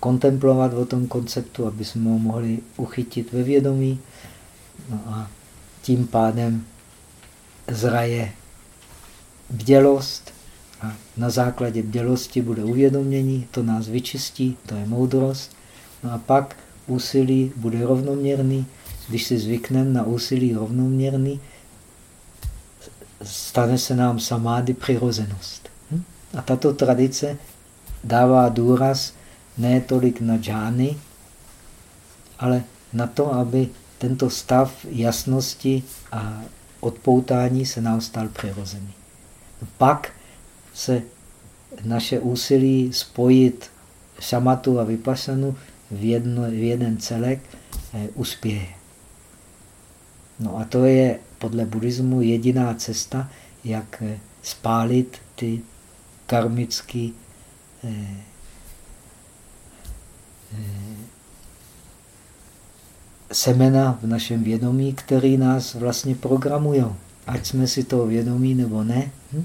kontemplovat o tom konceptu, aby jsme ho mohli uchytit ve vědomí. No a tím pádem zraje bdělost na základě bdělosti bude uvědomění, to nás vyčistí, to je moudrost. No a pak úsilí bude rovnoměrný. Když si zvykneme na úsilí rovnoměrný, stane se nám samády přirozenost. Hm? A tato tradice dává důraz ne tolik na džány, ale na to, aby tento stav jasnosti a odpoutání se nám stal přirozený. Pak se naše úsilí spojit šamatu a vypasanu v, jedno, v jeden celek eh, uspěje. No a to je podle buddhismu jediná cesta, jak eh, spálit ty karmické Eh, semena v našem vědomí, který nás vlastně programují. Ať jsme si toho vědomí nebo ne. Hm?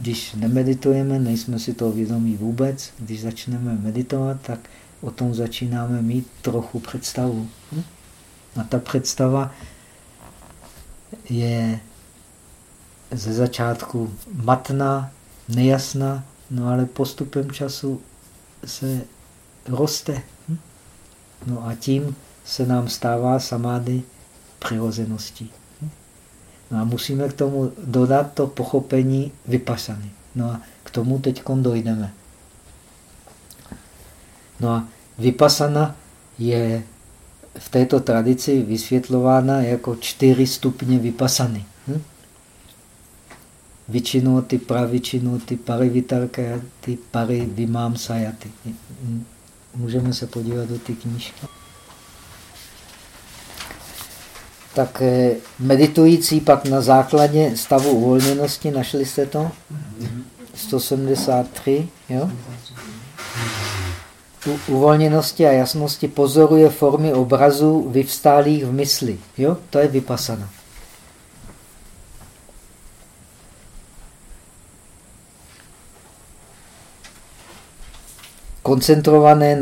Když nemeditujeme, nejsme si toho vědomí vůbec. Když začneme meditovat, tak o tom začínáme mít trochu představu. Hm? A ta představa je ze začátku matná, nejasná, no ale postupem času se roste. No a tím se nám stává samády přirozeností. No a musíme k tomu dodat to pochopení vypasany. No a k tomu teď dojdeme. No a vypasana je v této tradici vysvětlována jako čtyři stupně vypasany. Hm? Vyčinoty, pravičinoty, parivitarkaty, pari vimám sajaty. Můžeme se podívat do ty knížky. Tak eh, meditující pak na základě stavu uvolněnosti, našli jste to? 173, jo? U uvolněnosti a jasnosti pozoruje formy obrazů vyvstálých v mysli. Jo? To je vypasana. koncentrované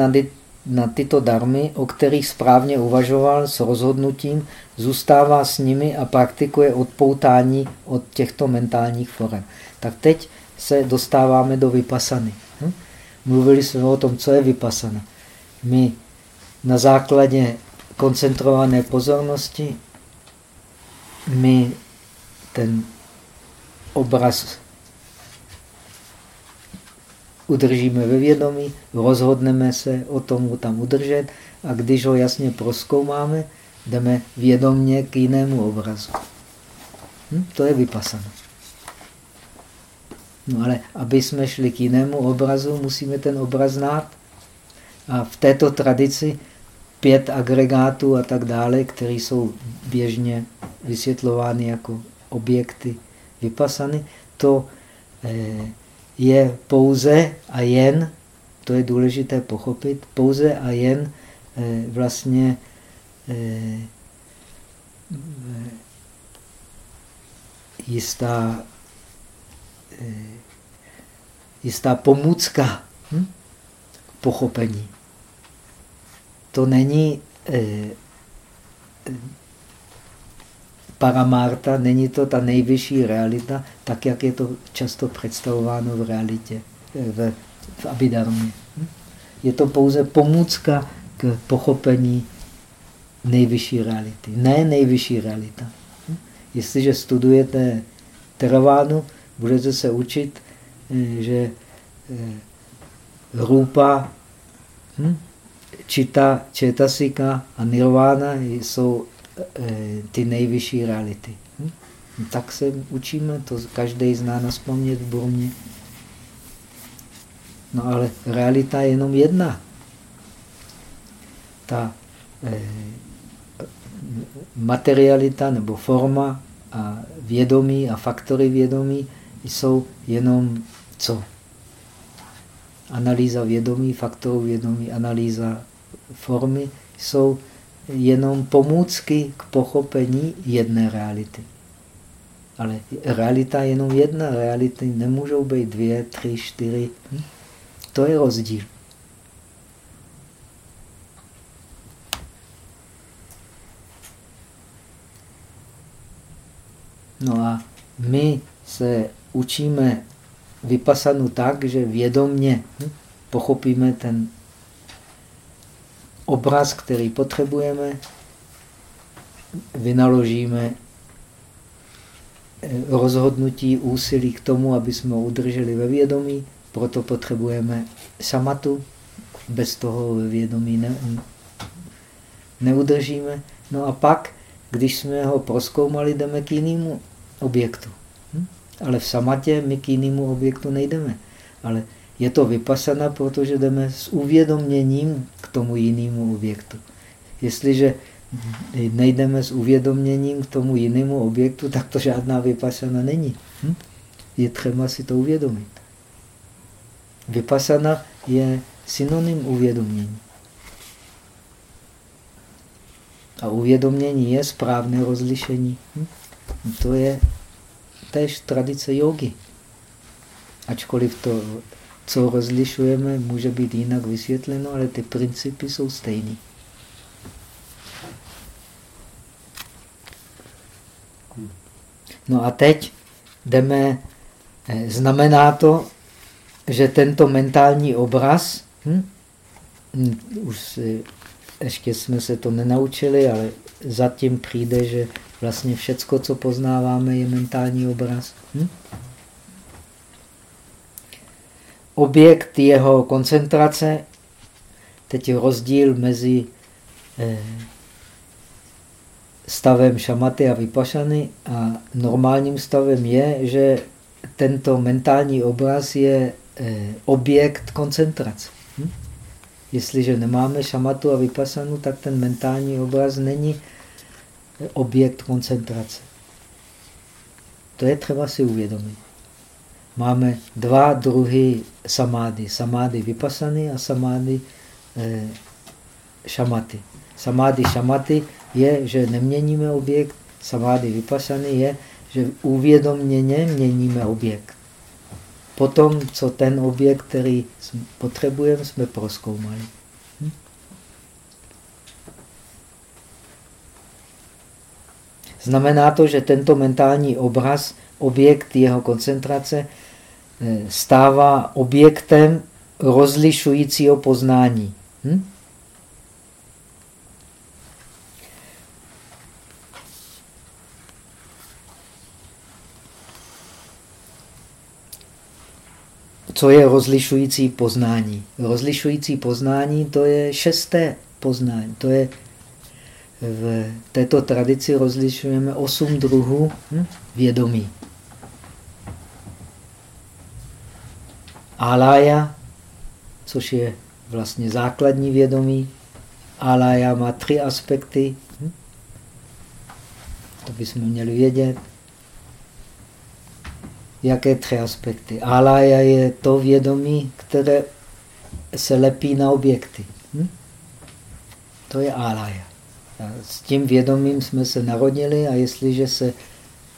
na, tyto darmy, o kterých správně uvažoval s rozhodnutím, zůstává s nimi a praktikuje odpoutání od těchto mentálních forem. Tak teď se dostáváme do vypasany. Hm? Mluvili jsme o tom, co je vypasana. My na základě koncentrované pozornosti my ten obraz udržíme ve vědomí, rozhodneme se o tom ho tam udržet a když ho jasně proskoumáme, jdeme vědomně k jinému obrazu. Hm? To je vypasané. No ale aby jsme šli k jinému obrazu, musíme ten obraz znát. A v této tradici pět agregátů a tak dále, které jsou běžně vysvětlovány jako objekty vypasany, to eh, je pouze a jen, to je důležité pochopit, pouze a jen eh, vlastně eh, jistá, eh, jistá pomůcka hm? pochopení. To není paramárta, není to ta nejvyšší realita, tak jak je to často představováno v realitě, eh, v, v Abidarmě. Hm? Je to pouze pomůcka k pochopení nejvyšší reality. Ne nejvyšší realita. Hm? Jestliže studujete Teravánu, budete se učit, eh, že eh, rupa, hm? čita, četasika a nirvana jsou ty nejvyšší reality. Hm? Tak se učíme, to každý zná na v Burmě. No ale realita je jenom jedna. Ta eh, materialita nebo forma a vědomí a faktory vědomí jsou jenom co? Analýza vědomí, faktorů vědomí, analýza formy jsou jenom pomůcky k pochopení jedné reality. Ale realita je jenom jedna, reality nemůžou být dvě, tři, čtyři. Hm? To je rozdíl. No a my se učíme vypasanu tak, že vědomně hm, pochopíme ten obraz, který potřebujeme, vynaložíme eh, rozhodnutí, úsilí k tomu, aby jsme ho udrželi ve vědomí, proto potřebujeme samatu, bez toho ve vědomí ne, neudržíme. No a pak když jsme ho proskoumali, jdeme k jinému objektu. Hm? Ale v samatě my k jinému objektu nejdeme. Ale je to vypasana, protože jdeme s uvědoměním k tomu jinému objektu. Jestliže nejdeme s uvědoměním k tomu jinému objektu, tak to žádná vypasana není. Hm? Je třeba si to uvědomit. Vypasana je synonym uvědomění. A uvědomění je správné rozlišení. Hm? To je též tradice jogy. Ačkoliv to, co rozlišujeme, může být jinak vysvětleno, ale ty principy jsou stejné. No a teď jdeme, eh, znamená to, že tento mentální obraz, hm, hm už ještě jsme se to nenaučili, ale zatím přijde, že vlastně všecko, co poznáváme, je mentální obraz. Hm? Objekt jeho koncentrace, teď je rozdíl mezi eh, stavem šamaty a vypašany a normálním stavem je, že tento mentální obraz je eh, objekt koncentrace. Hm? Jestliže nemáme šamatu a vypasanu, tak ten mentální obraz není objekt koncentrace. To je třeba si uvědomit. Máme dva druhy samády. Samády vypasany a samády eh, šamaty. Samády šamaty je, že neměníme objekt. Samády vypasany je, že uvědomněně měníme objekt. Potom, co ten objekt, který potřebujeme, jsme proskoumali. Hm? Znamená to, že tento mentální obraz, objekt jeho koncentrace, stává objektem rozlišujícího poznání. Hm? co je rozlišující poznání. Rozlišující poznání to je šesté poznání. To je v této tradici rozlišujeme osm druhů hm, vědomí. Alaya, což je vlastně základní vědomí. Alaya má tři aspekty. Hm? To bychom měli vědět. Jaké tři aspekty? Alaya je to vědomí, které se lepí na objekty. Hm? To je alaya. S tím vědomím jsme se narodili a jestliže se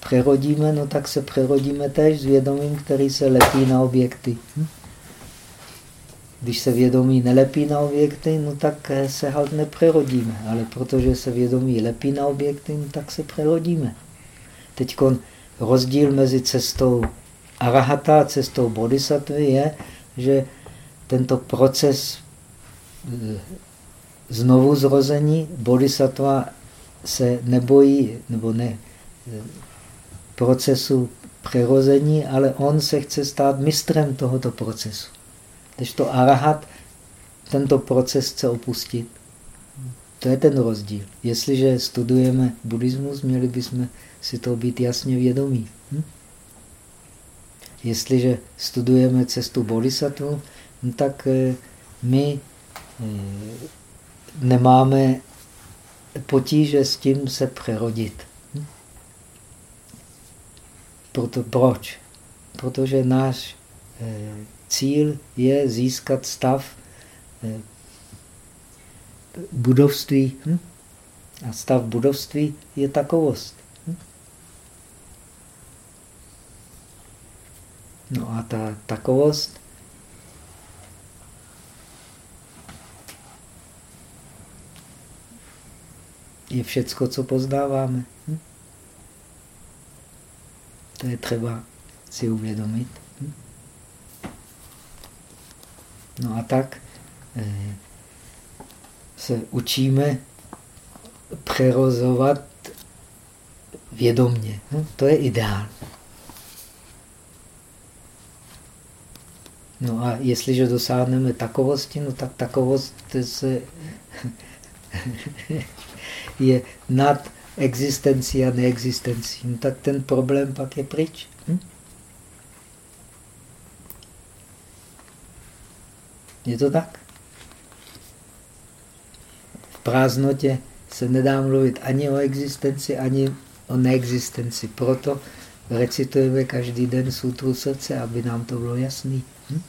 přerodíme, no tak se přerodíme též s vědomím, který se lepí na objekty. Hm? Když se vědomí nelepí na objekty, no tak se halt nepřerodíme. Ale protože se vědomí lepí na objekty, no tak se přerodíme. Teď rozdíl mezi cestou arahata a cestou bodhisattvy je, že tento proces eh, znovu zrození bodhisattva se nebojí, nebo ne, eh, procesu přerození, ale on se chce stát mistrem tohoto procesu. Když to arahat tento proces chce opustit. To je ten rozdíl. Jestliže studujeme buddhismus, měli bychom si to být jasně vědomí. Hm? Jestliže studujeme cestu bodhisattva, no tak eh, my eh, nemáme potíže s tím se přerodit. Hm? Proto proč? Protože náš eh, cíl je získat stav budovství. Hm? A stav budovství je takovost. No a ta takovost je všecko, co poznáváme. To je třeba si uvědomit. No a tak eh, se učíme přerozovat vědomně. Hm? To je ideál. No a jestliže dosáhneme takovosti, no tak takovost se je nad existencí a neexistencí. No tak ten problém pak je pryč. Hm? Je to tak? V prázdnotě se nedá mluvit ani o existenci, ani o neexistenci. Proto recitujeme každý den sutru srdce, aby nám to bylo jasné. Hm?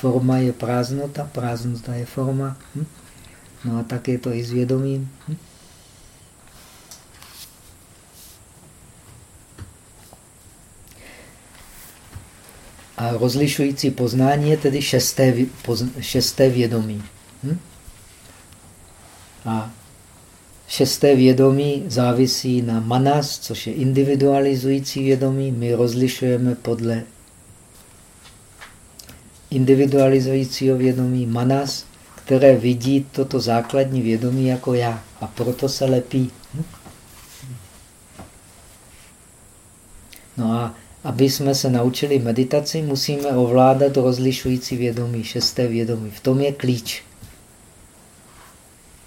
Forma je prázdnota, prázdnota je forma. Hm? No a tak je to i s vědomím. Hm? Rozlišující poznání je tedy šesté, šesté vědomí. Hm? A šesté vědomí závisí na manas, což je individualizující vědomí. My rozlišujeme podle individualizujícího vědomí manas, které vidí toto základní vědomí jako já. A proto se lepí. Hm? No a aby jsme se naučili meditaci, musíme ovládat rozlišující vědomí, šesté vědomí. V tom je klíč.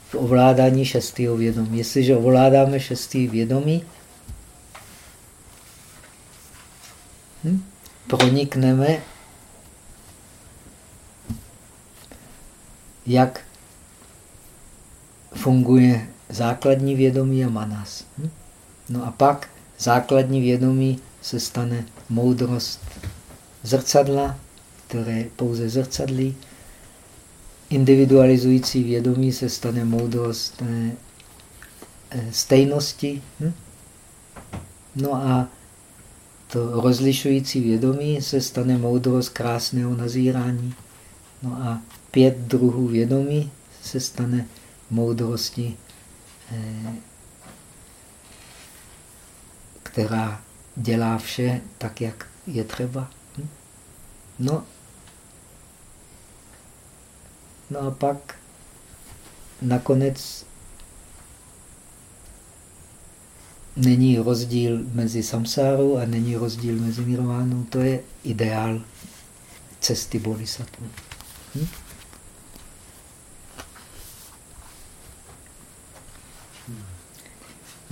V ovládání šestého vědomí. Jestliže ovládáme šestý vědomí, hm, pronikneme, jak funguje základní vědomí a manas. Hm? No a pak základní vědomí se stane moudrost zrcadla, které pouze zrcadlí. Individualizující vědomí se stane moudrost eh, eh, stejnosti. Hm? No a to rozlišující vědomí se stane moudrost krásného nazírání. No a pět druhů vědomí se stane moudrosti, eh, která dělá vše tak, jak je třeba. Hm? No, no a pak nakonec není rozdíl mezi samsárou a není rozdíl mezi nirvánou. To je ideál cesty bodhisattva. Hm?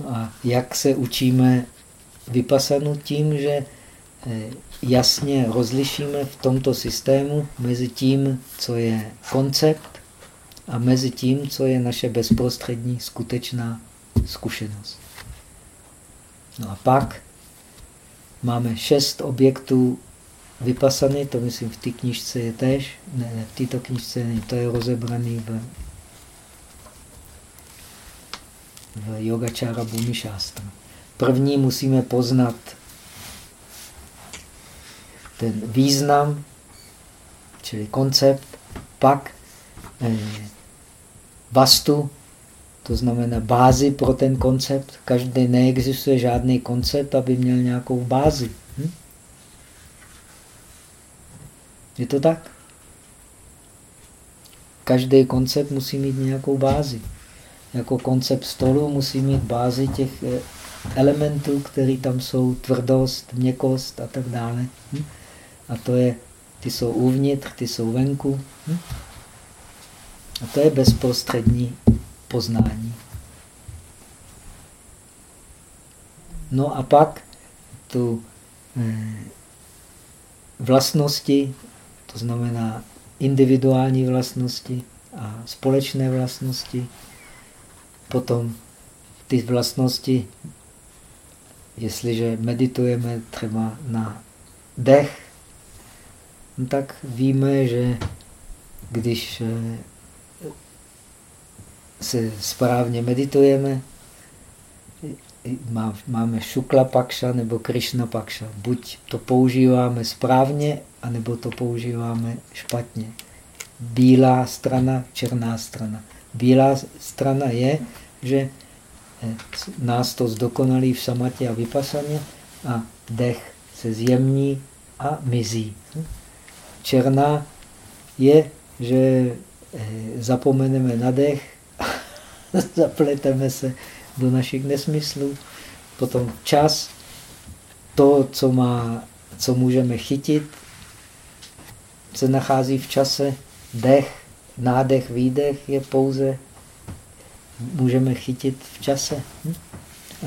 No a jak se učíme vypasanu tím, že eh, jasně rozlišíme v tomto systému mezi tím, co je koncept a mezi tím, co je naše bezprostřední skutečná zkušenost. No a pak máme šest objektů vypasany, to myslím v té knižce je tež, ne, v této knižce ne, to je rozebraný v, v Yogačára Bhumi Shastra. První musíme poznat ten význam, čili koncept, pak eh, vastu, to znamená bázi pro ten koncept. Každý neexistuje žádný koncept, aby měl nějakou bázi. Hm? Je to tak? Každý koncept musí mít nějakou bázi. Jako koncept stolu musí mít bázi těch eh, elementů, které tam jsou, tvrdost, měkost a tak dále. Hm? A to je, ty jsou uvnitř, ty jsou venku. Hm? A to je bezprostřední poznání. No a pak tu eh, vlastnosti, to znamená individuální vlastnosti a společné vlastnosti. Potom ty vlastnosti, jestliže meditujeme třeba na dech, no tak víme, že když eh, se správně meditujeme, máme šukla pakša nebo krišna pakša. Buď to používáme správně, anebo to používáme špatně. Bílá strana, černá strana. Bílá strana je, že nás to zdokonalí v samatě a vypasaně a dech se zjemní a mizí. Černá je, že eh, zapomeneme na dech, zapleteme se do našich nesmyslů. Potom čas, to, co, má, co můžeme chytit, se nachází v čase. Dech, nádech, výdech je pouze, můžeme chytit v čase. Hm?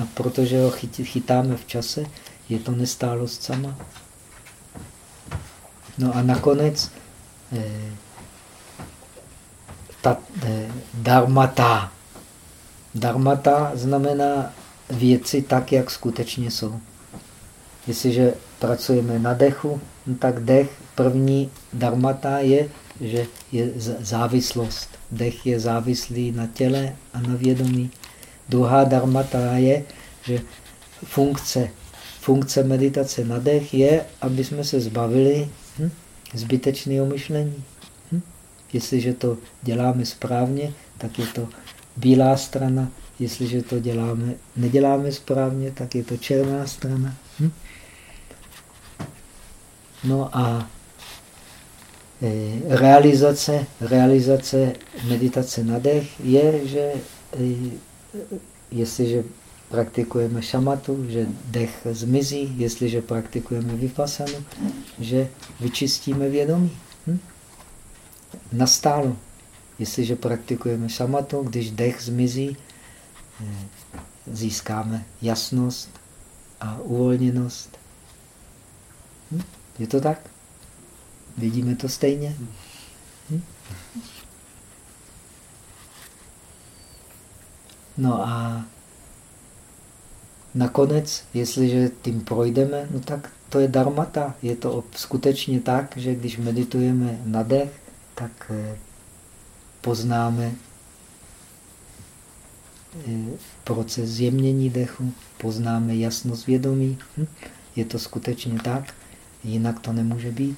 A protože ho chytáme v čase, je to nestálost sama. No a nakonec eh, ta eh. Dharmata znamená věci tak, jak skutečně jsou. Jestliže pracujeme na dechu, no tak dech, první dharmata je, že je závislost. Dech je závislý na těle a na vědomí. Druhá dharmata je, že funkce, funkce meditace na dech je, aby jsme se zbavili hm, zbytečného myšlení. Hm? Jestliže to děláme správně, tak je to bílá strana. Jestliže to děláme, neděláme správně, tak je to černá strana. Hm? No a realizace, realizace meditace na dech je, že e, jestliže praktikujeme šamatu, že dech zmizí, jestliže praktikujeme vypasanu, že vyčistíme vědomí. Hm? Nastálo. Jestliže praktikujeme šamatu, když dech zmizí, eh, získáme jasnost a uvolněnost. Hm? Je to tak? Vidíme to stejně? Hm? No a nakonec, jestliže tím projdeme, no tak to je darmata. Je to skutečně tak, že když meditujeme na dech, tak eh, poznáme eh, proces zjemnění dechu, poznáme jasnost vědomí. Hm? Je to skutečně tak, jinak to nemůže být.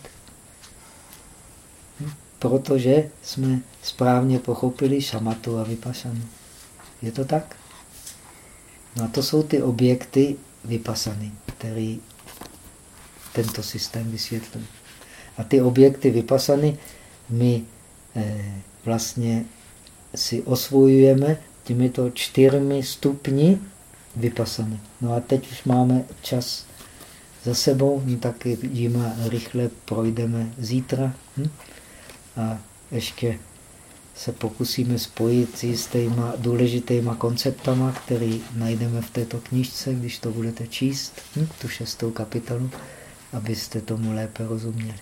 Protože jsme správně pochopili šamatu a vypašanu. Je to tak? No a to jsou ty objekty vypasany, který tento systém vysvětluje. A ty objekty vypasany my eh, vlastně si osvojujeme těmito čtyřmi stupni vypasany. No a teď už máme čas za sebou, tak jima rychle projdeme zítra. Hm? A ještě se pokusíme spojit s jistýma důležitýma konceptama, které najdeme v této knižce, když to budete číst, hm? tu šestou kapitolu, abyste tomu lépe rozuměli.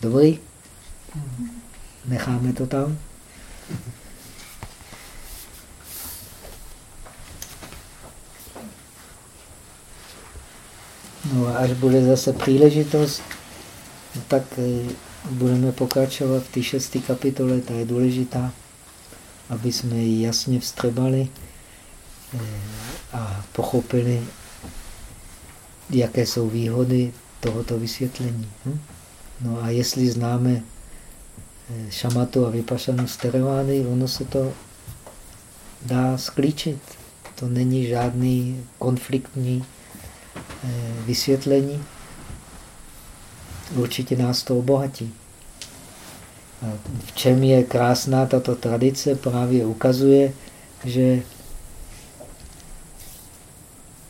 Dobrý? Necháme to tam? No a až bude zase příležitost, tak eh, budeme pokračovat v té šesté kapitole, ta je důležitá, aby jsme ji jasně vstřebali. a pochopili, jaké jsou výhody tohoto vysvětlení. Hm? No a jestli známe eh, šamatu a vypašanu z ono se to dá sklíčit. To není žádný konfliktní eh, vysvětlení. Určitě nás to obohatí. A v čem je krásná tato tradice, právě ukazuje, že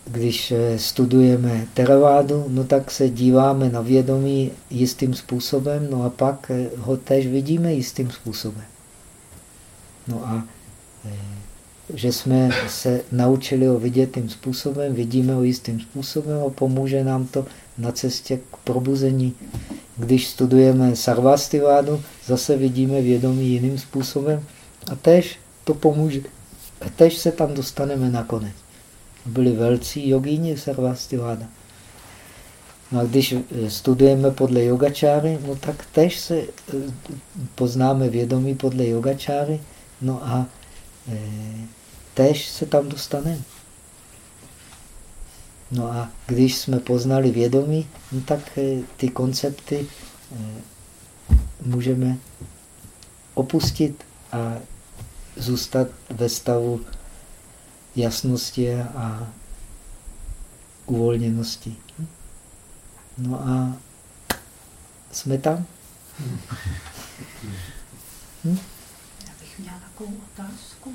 když eh, studujeme teravádu, no tak se díváme na vědomí jistým způsobem, no a pak eh, ho tež vidíme jistým způsobem. No a eh, že jsme se naučili ho vidět tím způsobem, vidíme ho jistým způsobem a pomůže nám to na cestě k probuzení. Když studujeme sarvastivádu, zase vidíme vědomí jiným způsobem a tež to pomůže. A tež se tam dostaneme nakonec byli velcí jogíni Sarvastiváda. No a když eh, studujeme podle yogačáry, no tak tež se eh, poznáme vědomí podle yogačáry, no a e, tež se tam dostaneme. No a když jsme poznali vědomí, no tak ty koncepty můžeme opustit a zůstat ve stavu jasnosti a uvolněnosti. No a jsme tam? Hm? Já bych měla takovou otázku.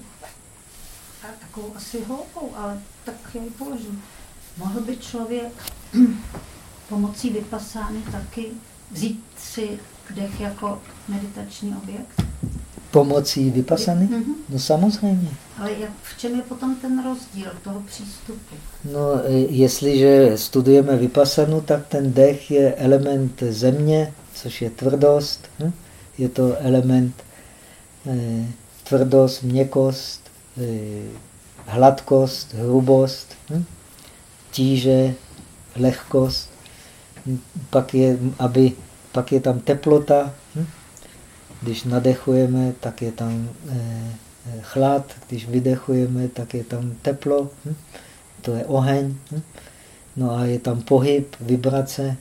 A takovou asi hloupou, ale tak ji položím. Mohl by člověk pomocí vypasány taky vzít si dech jako meditační objekt? Pomocí vypasany? Mm -hmm. No samozřejmě. Ale jak, v čem je potom ten rozdíl toho přístupu? No, e, jestliže studujeme vypasanu, tak ten dech je element země, což je tvrdost. Hm? Je to element eh, tvrdost, měkost, eh, hladkost, hrubost, hm? Tíže, lehkost. Pak je, aby, pak je tam teplota, když nadechujeme, tak je tam eh, eh, chlad, když vydechujeme, tak je tam teplo, hm? to je oheň. Hm? No a je tam pohyb, vibrace,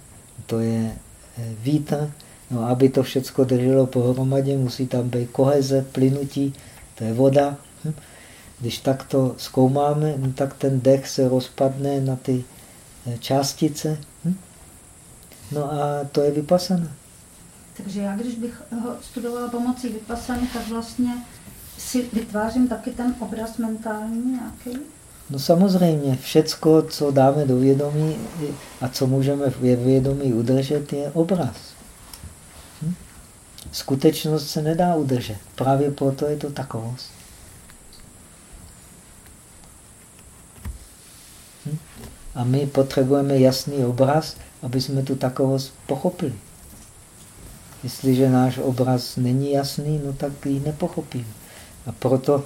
to je eh, vítr. No a aby to všechno drželo pohromadě, musí tam být koheze, plynutí, to je voda. Když takto zkoumáme, no tak ten dech se rozpadne na ty částice. Hm? No a to je vypasané. Takže já, když bych ho studovala pomocí vypasany, tak vlastně si vytvářím taky ten obraz mentální nějaký? No samozřejmě, všecko, co dáme do vědomí a co můžeme v vědomí udržet, je obraz. Hm? Skutečnost se nedá udržet. Právě proto je to takovost. A my potřebujeme jasný obraz, aby jsme tu takovost pochopili. Jestliže náš obraz není jasný, no tak ji nepochopíme. A proto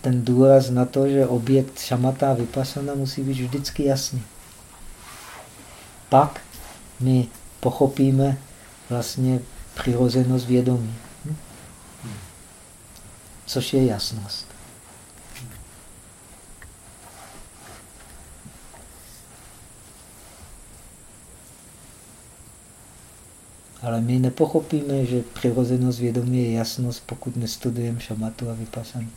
ten důraz na to, že objekt šamata vypasana musí být vždycky jasný. Pak my pochopíme vlastně přirozenost vědomí. Hm? Což je jasnost. Ale my nepochopíme, že přirozenost vědomí je jasnost, pokud nestudujeme šamatu a vypasanu.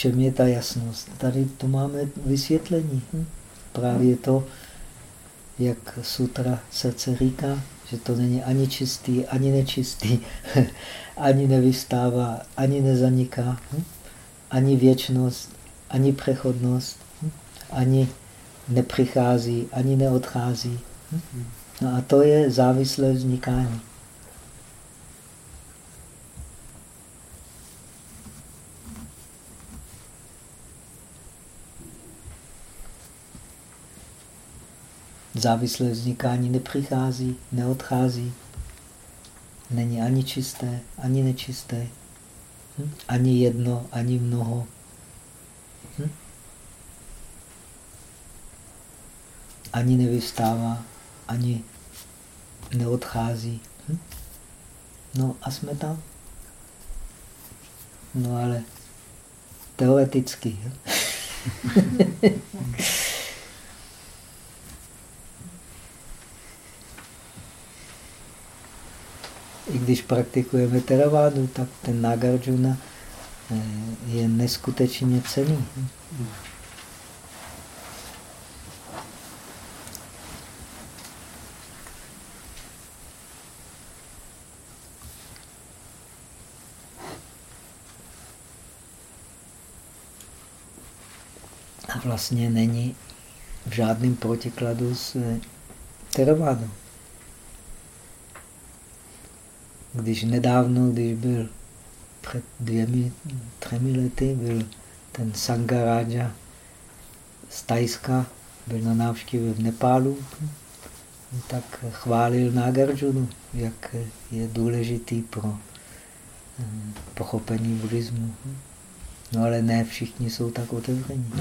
Čem je ta jasnost? Tady to máme vysvětlení. Hm? Právě to, jak sutra srdce říká, že to není ani čistý, ani nečistý, ani nevystává, ani nezaniká, hm? ani věčnost, ani přechodnost, hm? ani nepřichází, ani neodchází. Hm? No a to je závislé vznikání. Závislé vznikání nepřichází, neodchází. Není ani čisté, ani nečisté. Hm? Ani jedno, ani mnoho. Hm? Ani nevystává, ani neodchází. Hm? No a jsme tam. No ale teoreticky. I když praktikujeme teravádu, tak ten Nagarjuna eh, je neskutečně cený. A vlastně není v žádném protikladu s eh, teravádou. Když nedávno, když byl před dvěmi, třemi lety, byl ten Sangaraja z Tajska, byl na návštěvě v Nepálu, tak chválil Nagarjunu, jak je důležitý pro eh, pochopení buddhismu. No ale ne všichni jsou tak otevření.